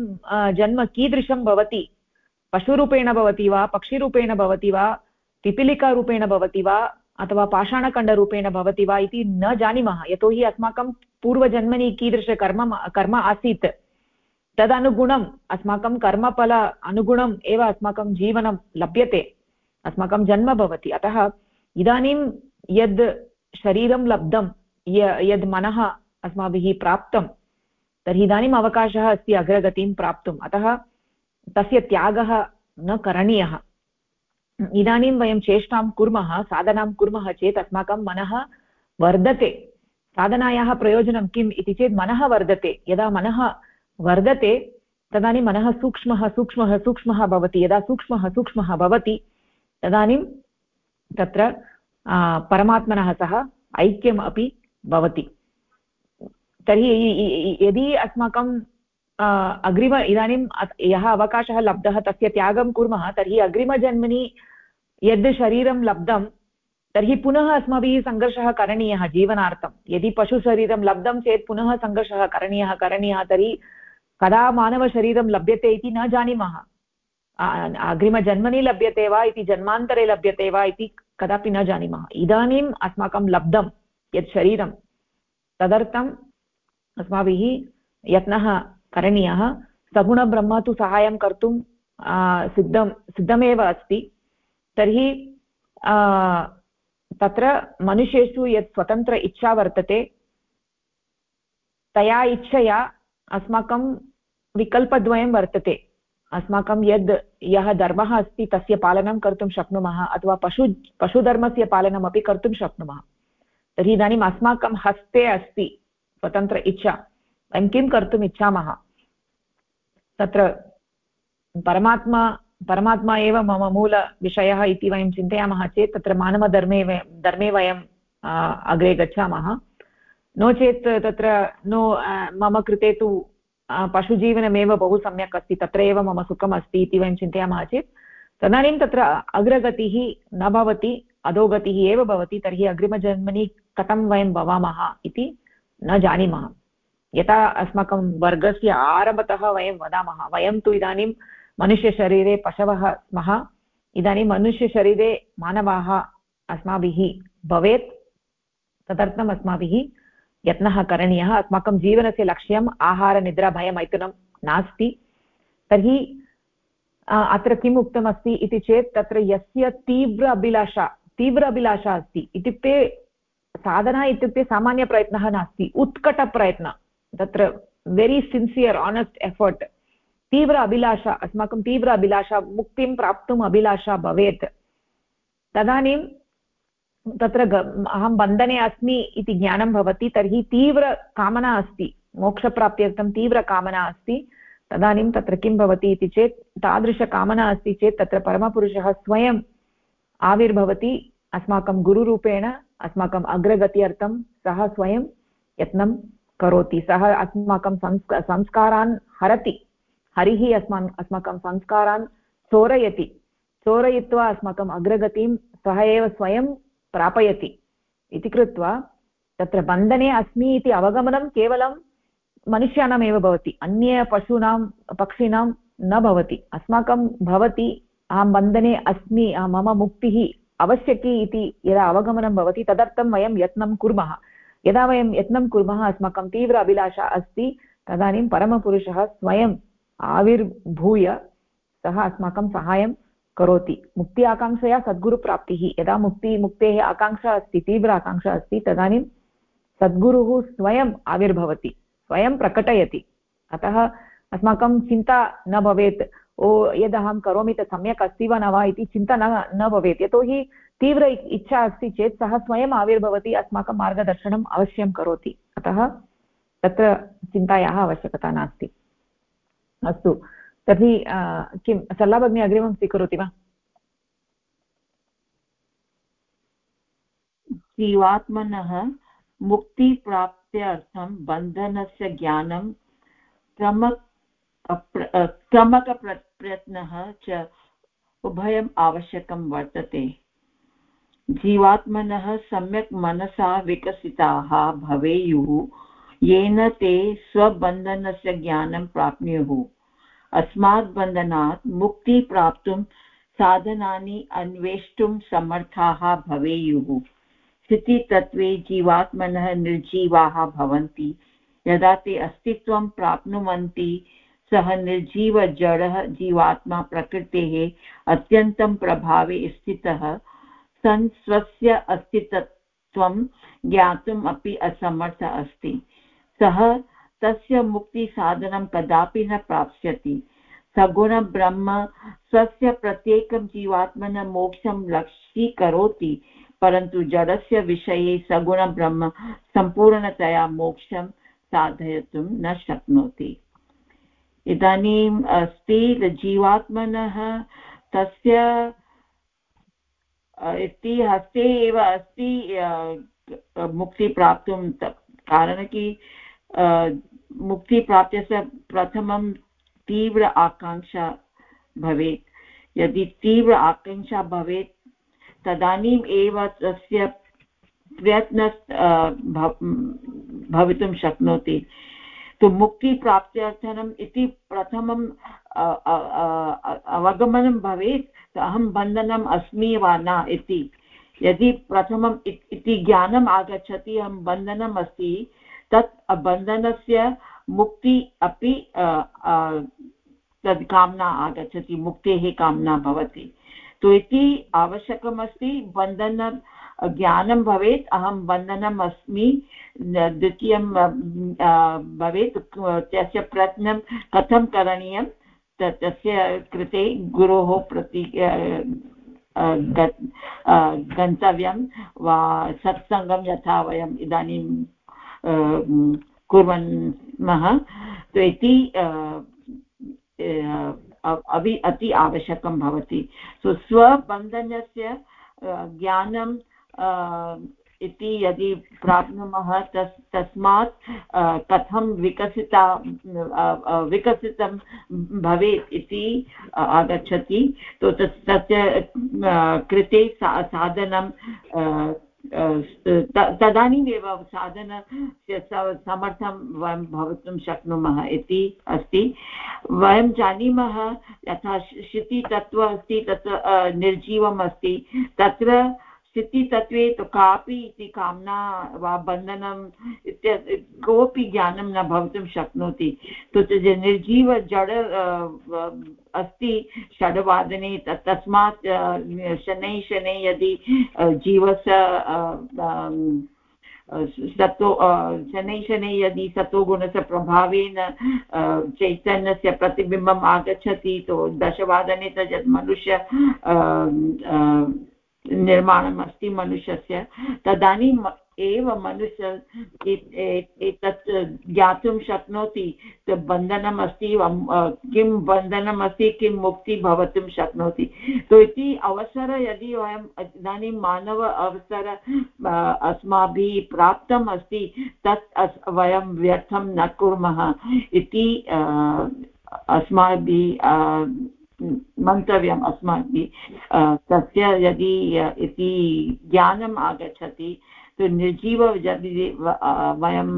जन्म कीदृशं भवति? पशुरूपेण भवति वा, पक्षिरूपेण भवति वा, पिपीलिकारूपेण भवति वा, अथवा पाषाणखण्डरूपेण भवति वा इति न जानीमः। यतोहि अस्माकं पूर्वजन्मनि कीदृशकर्म कर्म आसीत्, तदनुगुणम् अस्माकं कर्मफल अनुगुणम् एव अस्माकं जीवनं लभ्यते, अस्माकं जन्म भवति। अतः इदानीं यद् शरीरं लब्धं यद् मनः अस्माभिः प्राप्तं तर्हि इदानीम् अवकाशः अस्ति अग्रगतिं प्राप्तुम्। अतः तस्य त्यागः न करणीयः। इदानीं वयं चेष्टां कुर्मः, साधनां कुर्मः चेत् अस्माकं मनः वर्धते। साधनायाः प्रयोजनं किम् इति चेत् मनः वर्धते। यदा मनः वर्धते, तदानीं मनः सूक्ष्मः सूक्ष्मः सूक्ष्मः भवति। यदा सूक्ष्मः सूक्ष्मः भवति, तदानीं तत्र परमात्मनः सह ऐक्यम् अपि भवति। तर्हि यदि अस्माकं अग्रिम इदानीं यः अवकाशः लब्धः, तस्य त्यागं कुर्मः, तर्हि अग्रिमजन्मनि यद् शरीरं लब्धं, तर्हि पुनः अस्माभिः सङ्घर्षः करणीयः, जीवनार्थं। यदि पशुशरीरं लब्धं चेत् पुनः सङ्घर्षः करणीयः करणीयः, तर्हि कदा मानवशरीरं लभ्यते इति न जानीमः। अग्रिमजन्मनि लभ्यते वा इति, जन्मान्तरे लभ्यते वा इति कदापि न जानीमः। इदानीम् अस्माकं लब्धं यत् शरीरं तदर्थम् अस्माभिः यत्नः करणीयः। सगुणब्रह्म तु सहायं कर्तुं सिद्धं, सिद्धमेव अस्ति। तर्हि तत्र मनुष्येषु यत् स्वतन्त्र इच्छा वर्तते, तया इच्छया अस्माकं विकल्पद्वयं वर्तते। अस्माकं यद्, यः धर्मः अस्ति, तस्य पालनं कर्तुं शक्नुमः, अथवा पशु, पशुधर्मस्य पालनमपि कर्तुं शक्नुमः। तर्हि इदानीम् अस्माकं हस्ते अस्ति। स्वतन्त्र इच्छा, वयं किं कर्तुम् इच्छामः? तत्र परमात्मा परमात्मा एव मम मूलविषयः इति वयं चिन्तयामः चेत् तत्र मानवधर्मे धर्मे वयं अग्रे गच्छामः। नो चेत् तत्र नो मम कृते तु पशुजीवनमेव बहु सम्यक् अस्ति, तत्र एव मम सुखम् अस्ति इति वयं चिन्तयामः चेत् तदानीं तत्र अग्रगतिः न भवति, अधोगतिः एव भवति, तर्हि अग्रिमजन्मनि कथं वयं भवामः इति न जानीमः। यथा अस्माकं वर्गस्य आरम्भतः वयं वदामः, वयं तु इदानीं मनुष्यशरीरे पशवः स्मः। इदानीं मनुष्यशरीरे मानवाः अस्माभिः भवेत्। तदर्थम् अस्माभिः यत्नः करणीयः। अस्माकं जीवनस्य लक्ष्यम् आहारनिद्राभयमैथुनं नास्ति। तर्हि अत्र किम् उक्तमस्ति इति चेत् तत्र यस्य तीव्र अभिलाषा तीव्र अभिलाषा अस्ति इत्युक्ते साधना इत्युक्ते सामान्यप्रयत्नः नास्ति उत्कटप्रयत्नः तत्र वेरि सिन्सियर् आनेस्ट् एफर्ट् तीव्र अभिलाषा, अस्माकं तीव्र अभिलाषा, मुक्तिं प्राप्तुम् अभिलाषा भवेत्। तदानीं तत्र अहं बन्धने अस्मि इति ज्ञानं भवति, तर्हि तीव्रकामना अस्ति, मोक्षप्राप्त्यर्थं तीव्रकामना अस्ति, तदानीं तत्र किं भवति इति चेत् तादृशकामना अस्ति चेत् तत्र परमपुरुषः स्वयम् आविर्भवति, अस्माकं गुरुरूपेण अस्माकम् अग्रगत्यर्थं सः स्वयं यत्नं करोति। सः अस्माकं संस्क, संस्कारान् हरति। हरिः अस्मान्, अस्माकं संस्कारान् चोरयति। चोरयित्वा अस्माकम् अग्रगतिं सः एव स्वयं प्रापयति। इति कृत्वा तत्र बन्धने अस्मि इति अवगमनं केवलं मनुष्याणामेव भवति। अन्य पशूनां, पक्षिणां न भवति। अस्माकं भवति, अहं बन्धने अस्मि मम मुक्तिः आवश्यकी इति यदा अवगमनं भवति, तदर्थं वयं यत्नं कुर्मः। यदा वयं यत्नं कुर्मः, अस्माकं तीव्र अभिलाषा अस्ति, तदानीं परमपुरुषः स्वयम् आविर्भूय सः अस्माकं सहायं करोति। मुक्ति आकाङ्क्षया सद्गुरुप्राप्तिः। यदा मुक्ति, मुक्तेः आकाङ्क्षा अस्ति, तीव्र आकाङ्क्षा अस्ति, तदानीं सद्गुरुः स्वयम् आविर्भवति, स्वयं प्रकटयति। अतः अस्माकं चिन्ता न भवेत्। ओ यदहं करोमि, तत् सम्यक् अस्ति वा न वा इति चिन्ता न न भवेत्। यतोहि तीव्र इच्छा अस्ति चेत् सः स्वयम् आविर्भवति, अस्माकं मार्गदर्शनम् अवश्यं करोति। अतः तत्र चिन्तायाः आवश्यकता नास्ति। अस्तु, तर्हि किं सरलाभगिनी अग्रिमं स्वीकरोति वा? जीवात्मनः मुक्तिप्राप्त्यर्थं बन्धनस्य ज्ञानं क्रम क्रमकप्रयत्नः च उभयम् आवश्यकं वर्तते। जीवात्मनः सम्यक् मनसा विकसिताः भवेयुः, येन ते स्वबन्धनस्य ज्ञानं प्राप्नुयुः। अस्मात् बन्धनात् मुक्ति प्राप्तुं साधनानि अन्वेष्टुं समर्थाः भवेयुः। स्थितितत्त्वे जीवात्मनः निर्जीवाः भवन्ति। यदा ते अस्तित्वं प्राप्नुवन्ति सः निर्जीवजडः जीवात्मा प्रकृतेः अत्यन्तं प्रभावे स्थितः। सन् स्वस्य अस्तित्वं ज्ञातुम् अपि असमर्थः अस्ति। सः तस्य मुक्तिसाधनं कदापि न प्राप्स्यति। सगुणब्रह्म स्वस्य प्रत्येकं जीवात्मनः मोक्षं लक्ष्यीकरोति, परन्तु जडस्य विषये सगुणब्रह्म सम्पूर्णतया मोक्षं साधयितुं न शक्नोति। इदानीम् अस्ति जीवात्मनः, तस्य इति हस्ते एव अस्ति मुक्ति प्राप्तुं कारण कि मुक्तिप्राप्त्यस्य प्रथमं तीव्र आकाङ्क्षा भवेत्। यदि तीव्र आकाङ्क्षा भवेत्, तदानीम् एव तस्य प्रयत्न भवितुं शक्नोति। तु मुक्तिप्राप्त्यर्थनम् इति प्रथमं अवगमनं भवेत् अहं बन्धनम् अस्मि वा न इति। यदि प्रथमम् इति ज्ञानम् आगच्छति, अहं बन्धनम् अस्ति, तत् बन्धनस्य मुक्ति अपि तद् कामना आगच्छति, मुक्तेः कामना भवति। तु इति आवश्यकमस्ति बन्धन ज्ञानं भवेत्, अहं बन्धनम् अस्मि द्वितीयं भवेत् तस्य प्रयत्नं कथं करणीयं तस्य कृते गुरोः प्रति गन्तव्यं, वा सत्सङ्गं यथा वयम् इदानीं कुर्वन्मः इति अवि अति आवश्यकं भवति। सो, स्वबन्धनस्य ज्ञानं इति यदि प्राप्नुमः तस्, तस्मात् कथं विकसिता विकसितं भवेत् इति आगच्छति। तो तस्य कृते सा, साधनं तदानीमेव साधनस्य समर्थं वयं भवितुं शक्नुमः इति अस्ति। वयं जानीमः, यथा शितितत्त्व अस्ति तत्र निर्जीवम् अस्ति तत्र स्थितितत्त्वे तु कापि इति कामना वा बन्धनम् इत्यादि कोऽपि ज्ञानं न भवितुं शक्नोति। तु निर्जीव जड अस्ति षड्वादने तस्मात् शनैः शनैः यदि जीवस्य सतो शनैः शनैः यदि सतोगुणस्य प्रभावेन चैतन्यस्य प्रतिबिम्बम् आगच्छति तो दशवादने तद् मनुष्य निर्माणम् अस्ति मनुष्यस्य। तदानीं एव मनुष्य एतत् ज्ञातुं शक्नोति। बन्धनम् अस्ति किं बन्धनम् अस्ति किं मुक्ति भवितुं शक्नोति। तो इति अवसर यदि वयम् इदानीं मानव अवसर अस्माभिः प्राप्तम् अस्ति तत् वयं व्यर्थं न कुर्मः इति अस्माभिः मन्तव्यम् अस्माभिः। तस्य यदि इति ज्ञानम् आगच्छति निर्जीव यदि वयम्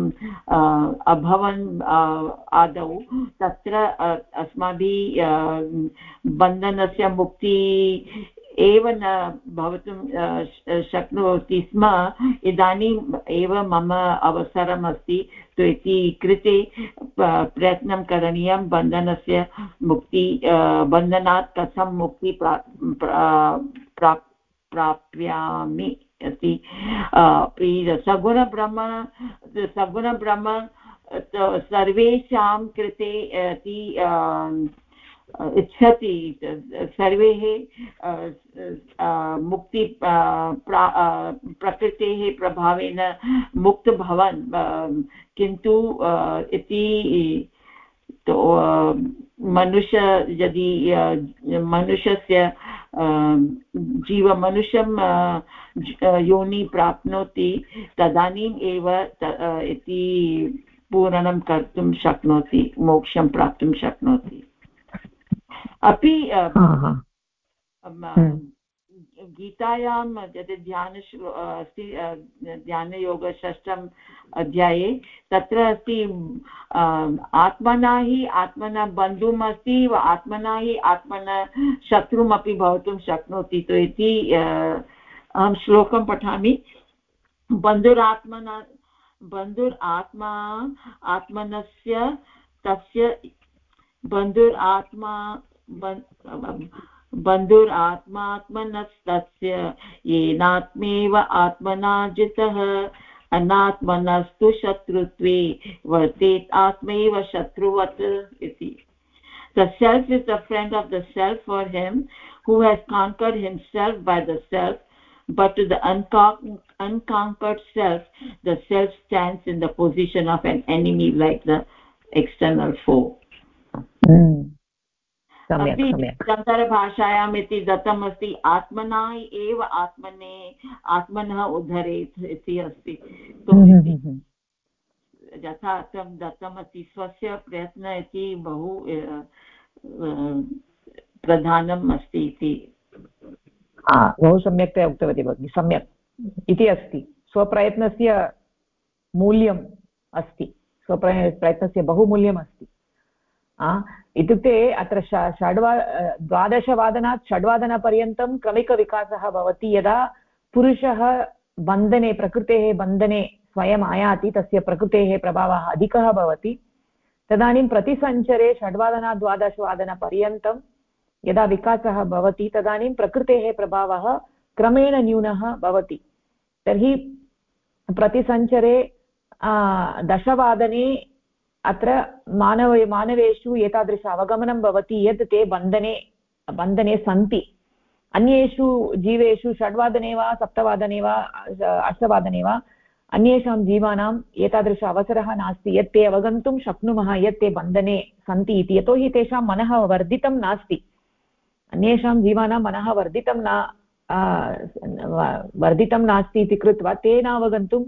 अभवन् आदौ, तत्र अस्माभिः बन्धनस्य मुक्ति एव न भवितुं शक्नोति स्म। इदानीम् एव मम अवसरम् अस्ति तु इति कृते प्रयत्नं करणीयं। बन्धनस्य मुक्ति बन्धनात् कथं मुक्ति प्रा प्राप्यामि इति। सगुणब्रह्म सगुणब्रह्म सर्वेषां कृते इच्छति, सर्वे मुक्ति प्रकृतेः प्रभावेन मुक्त भवन् किन्तु इति तो मनुष्य, यदि मनुष्यस्य जीवमनुष्यं योनि प्राप्नोति, तदानीम् एव इति पूरणं कर्तुं शक्नोति, मोक्षं प्राप्तुं शक्नोति। अपि गीतायां यद् ध्यान अस्ति ध्यानयोगषष्ठम् अध्याये तत्र अस्ति आत्मना हि आत्मना बन्धुम् अस्ति आत्मना हि आत्मना शत्रुमपि भवितुं शक्नोति। तो इति अहं श्लोकं पठामि। बन्धुरात्मना बन्धुर् आत्मा आत्मनस्य तस्य बन्धुरात्मा बन्धुरात्मात्मनस्तस्य येनात्मेव आत्मना जितः अनात्मनस्तु शत्रुत्वे वर्तेत् आत्मैव शत्रुवत् इति the self is the friend of the self for him who has conquered himself by the self but to the uncon unconquered self the self stands in the position of an enemy like the external foe mm. शङ्करभाषायाम् इति दत्तमस्ति आत्मना एव आत्मने आत्मनः उद्धरेत् इति अस्ति। हम्म, हम्म, हम्म, दत्तमस्ति। स्वस्य प्रयत्न इति बहु प्रधानम् अस्ति इति। बहु सम्यक्तया उक्तवती भगिनि सम्यक्। इति अस्ति। स्वप्रयत्नस्य मूल्यम् अस्ति। स्वप्रय प्रयत्नस्य बहु मूल्यम् अस्ति। इत्युक्ते अत्र षड्वा द्वादशवादनात् षड्वादनपर्यन्तं क्रमिकविकासः भवति यदा पुरुषः बन्धने, प्रकृतेः बन्धने स्वयम् आयाति, तस्य प्रकृतेः प्रभावः अधिकः भवति। तदानीं प्रतिसञ्चरे षड्वादनात् द्वादशवादनपर्यन्तं यदा विकासः भवति, तदानीं प्रकृतेः प्रभावः क्रमेण न्यूनः भवति। तर्हि प्रतिसञ्चरे दशवादने अत्र मानव मानवेषु एतादृश अवगमनं भवति यत् ते बन्धने बन्धने सन्ति। अन्येषु जीवेषु षड्वादने वा, सप्तवादने वा अष्टवादने वा, अन्येषां जीवानाम् एतादृश अवसरः नास्ति। यत् ते अवगन्तुं शक्नुमः, यत् ते बन्धने सन्ति इति। यतोहि तेषां मनः वर्धितं नास्ति। अन्येषां जीवानां मनः वर्धितं न वर्धितं नास्ति इति कृत्वा ते न अवगन्तुं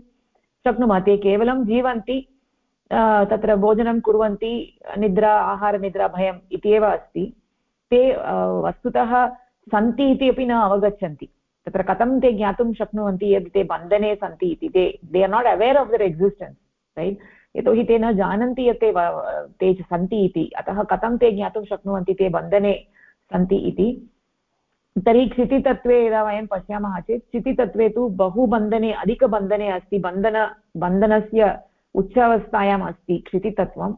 शक्नुमः। ते केवलं जीवन्ति। तत्र भोजनं कुर्वन्ति, निद्रा आहारनिद्रा भयम् इत्येव अस्ति। ते वस्तुतः सन्ति इति अपि न अवगच्छन्ति। तत्र कथं ते ज्ञातुं शक्नुवन्ति, यद् ते बन्धने सन्ति इति, ते they are not aware of their existence right यतोहि ते न जानन्ति यत् ते ते सन्ति इति। अतः कथं ते ज्ञातुं शक्नुवन्ति, ते बन्धने सन्ति इति? तर्हि क्षितितत्त्वे यदा वयं पश्यामः चेत्, क्षितितत्त्वे तु बहु बन्धने, अधिकबन्धने अस्ति। बन्धन, बन्धनस्य उच्चावस्थायाम् अस्ति क्षितितत्त्वम्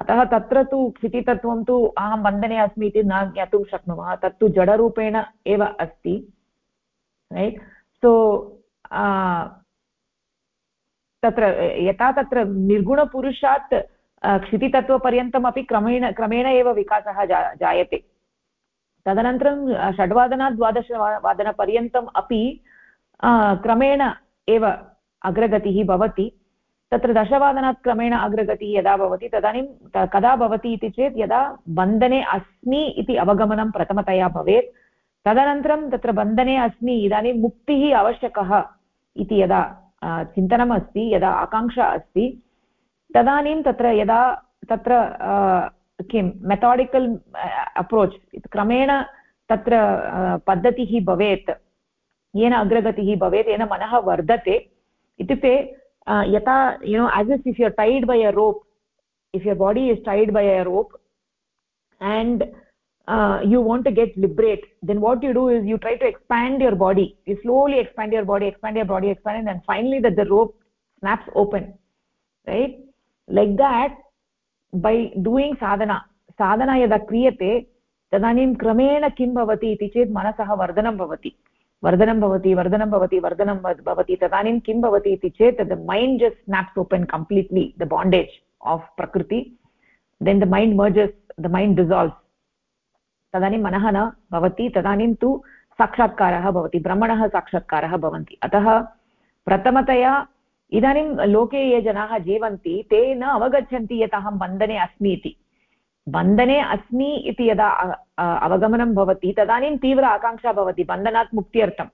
अतः तत्र तु क्षितितत्त्वं तु अहं बन्धने अस्मि इति न ज्ञातुं शक्नुमः। तत्तु जडरूपेण एव अस्ति रैट् सो तत्र, यथा तत्र निर्गुणपुरुषात् क्षितितत्त्वपर्यन्तमपि क्रमेण क्रमेण एव विकासः जायते। तदनन्तरं षड्वादनात् द्वादशवादनपर्यन्तम् अपि क्रमेण एव अग्रगतिः भवति। तत्र दशवादनात् क्रमेण अग्रगतिः यदा भवति, तदानीं कदा भवति इति चेत् यदा बन्धने अस्मि इति अवगमनं प्रथमतया भवेत्, तदनन्तरं तत्र बन्धने अस्मि, इदानीं मुक्तिः आवश्यकः इति यदा चिन्तनम् अस्ति, यदा आकाङ्क्षा अस्ति, तदानीं तत्र यदा तत्र किं मेथाडिकल् अप्रोच् क्रमेण तत्र पद्धतिः भवेत्, येन अग्रगतिः भवेत्, येन मनः वर्धते, इत्युक्ते यथा you know as is if you tied by a rope if your body is tied by a rope and uh, you want to get liberate then what you do is you try to expand your body you slowly expand your body expand your body expand and then finally that the rope snaps open right like that by doing sadhana sadhana yada kriyate तदानीं क्रमेण किं भवति इति चेत् मनसः वर्धनं भवति वर्धनं भवति वर्धनं भवति वर्धनं भवति, तदानीं किं भवति इति चेत् the mind just snaps open completely the bondage of प्रकृति. Then the mind merges the mind dissolves तदानीं मनः न भवति, तदानीं तु साक्षात्कारः भवति, ब्रह्मणः साक्षात्कारः भवन्ति। अतः प्रथमतया इदानीं लोके ये जनाः जीवन्ति, ते न अवगच्छन्ति यत् अहं बन्धने अस्मि इति। बन्धने अस्मि इति यदा अवगमनं भवति, तदानीं तीव्र आकाङ्क्षा भवति, बन्धनात् मुक्त्यर्थं।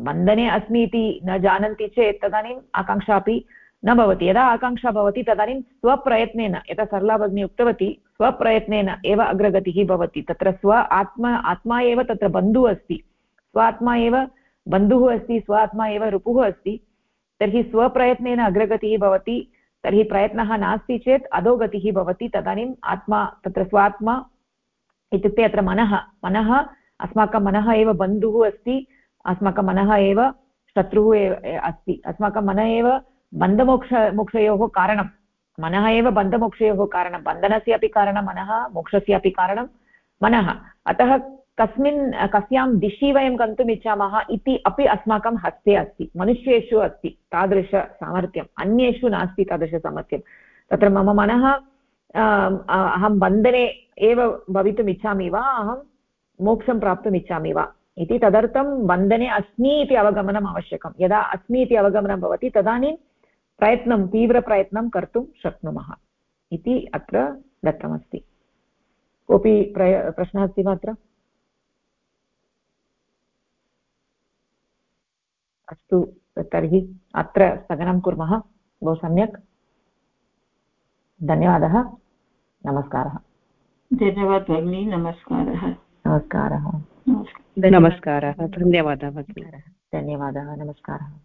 बन्धने अस्मि इति न जानन्ति चेत् तदानीम् आकाङ्क्षा अपि न भवति। यदा आकाङ्क्षा भवति, तदानीं स्वप्रयत्नेन यथा सरला भगिनी उक्तवती, स्वप्रयत्नेन एव अग्रगतिः भवति। तत्र स्व आत्मा आत्मा एव तत्र बन्धुः अस्ति। स्व आत्मा एव बन्धुः अस्ति, स्व आत्मा एव रुपुः अस्ति। तर्हि स्वप्रयत्नेन अग्रगतिः भवति। तर्हि प्रयत्नः नास्ति चेत् अधोगतिः भवति, तदानीम् आत्मा, तत्र स्वात्मा इत्युक्ते अत्र मनः मनः, अस्माकं मनः एव बन्धुः अस्ति, अस्माकं मनः एव शत्रुः अस्ति, अस्माकं मनः एव बन्धमोक्ष, मोक्षयोः कारणं, मनः एव बन्धमोक्षयोः कारणं, बन्धनस्य अपि कारणं, मनः मोक्षस्य अपि कारणं, मनः। अतः कस्मिन्, कस्यां दिशि वयं गन्तुम् इच्छामः इति अपि अस्माकं हस्ते अस्ति। मनुष्येषु अस्ति तादृशसामर्थ्यम् अन्येषु नास्ति तादृशसामर्थ्यं तत्र मम मनः अहं बन्धने एव भवितुम् इच्छामि वा? अहं मोक्षं प्राप्तुम् इच्छामि वा? इति तदर्थं बन्धने अस्मि इति अवगमनम् आवश्यकं यदा अस्मि इति अवगमनं भवति, तदानीं प्रयत्नं तीव्रप्रयत्नं कर्तुं शक्नुमः इति अत्र दत्तमस्ति। कोऽपि प्रय, प्रश्नः अस्ति वा अत्र? अस्तु तर्हि अत्र स्थगनं कुर्मः। बहु सम्यक्। धन्यवादः। नमस्कारः। धन्यवादः भगिनी नमस्कारः। नमस्कारः। नमस्कारः। धन्यवादः धन्यवादः। नमस्कारः।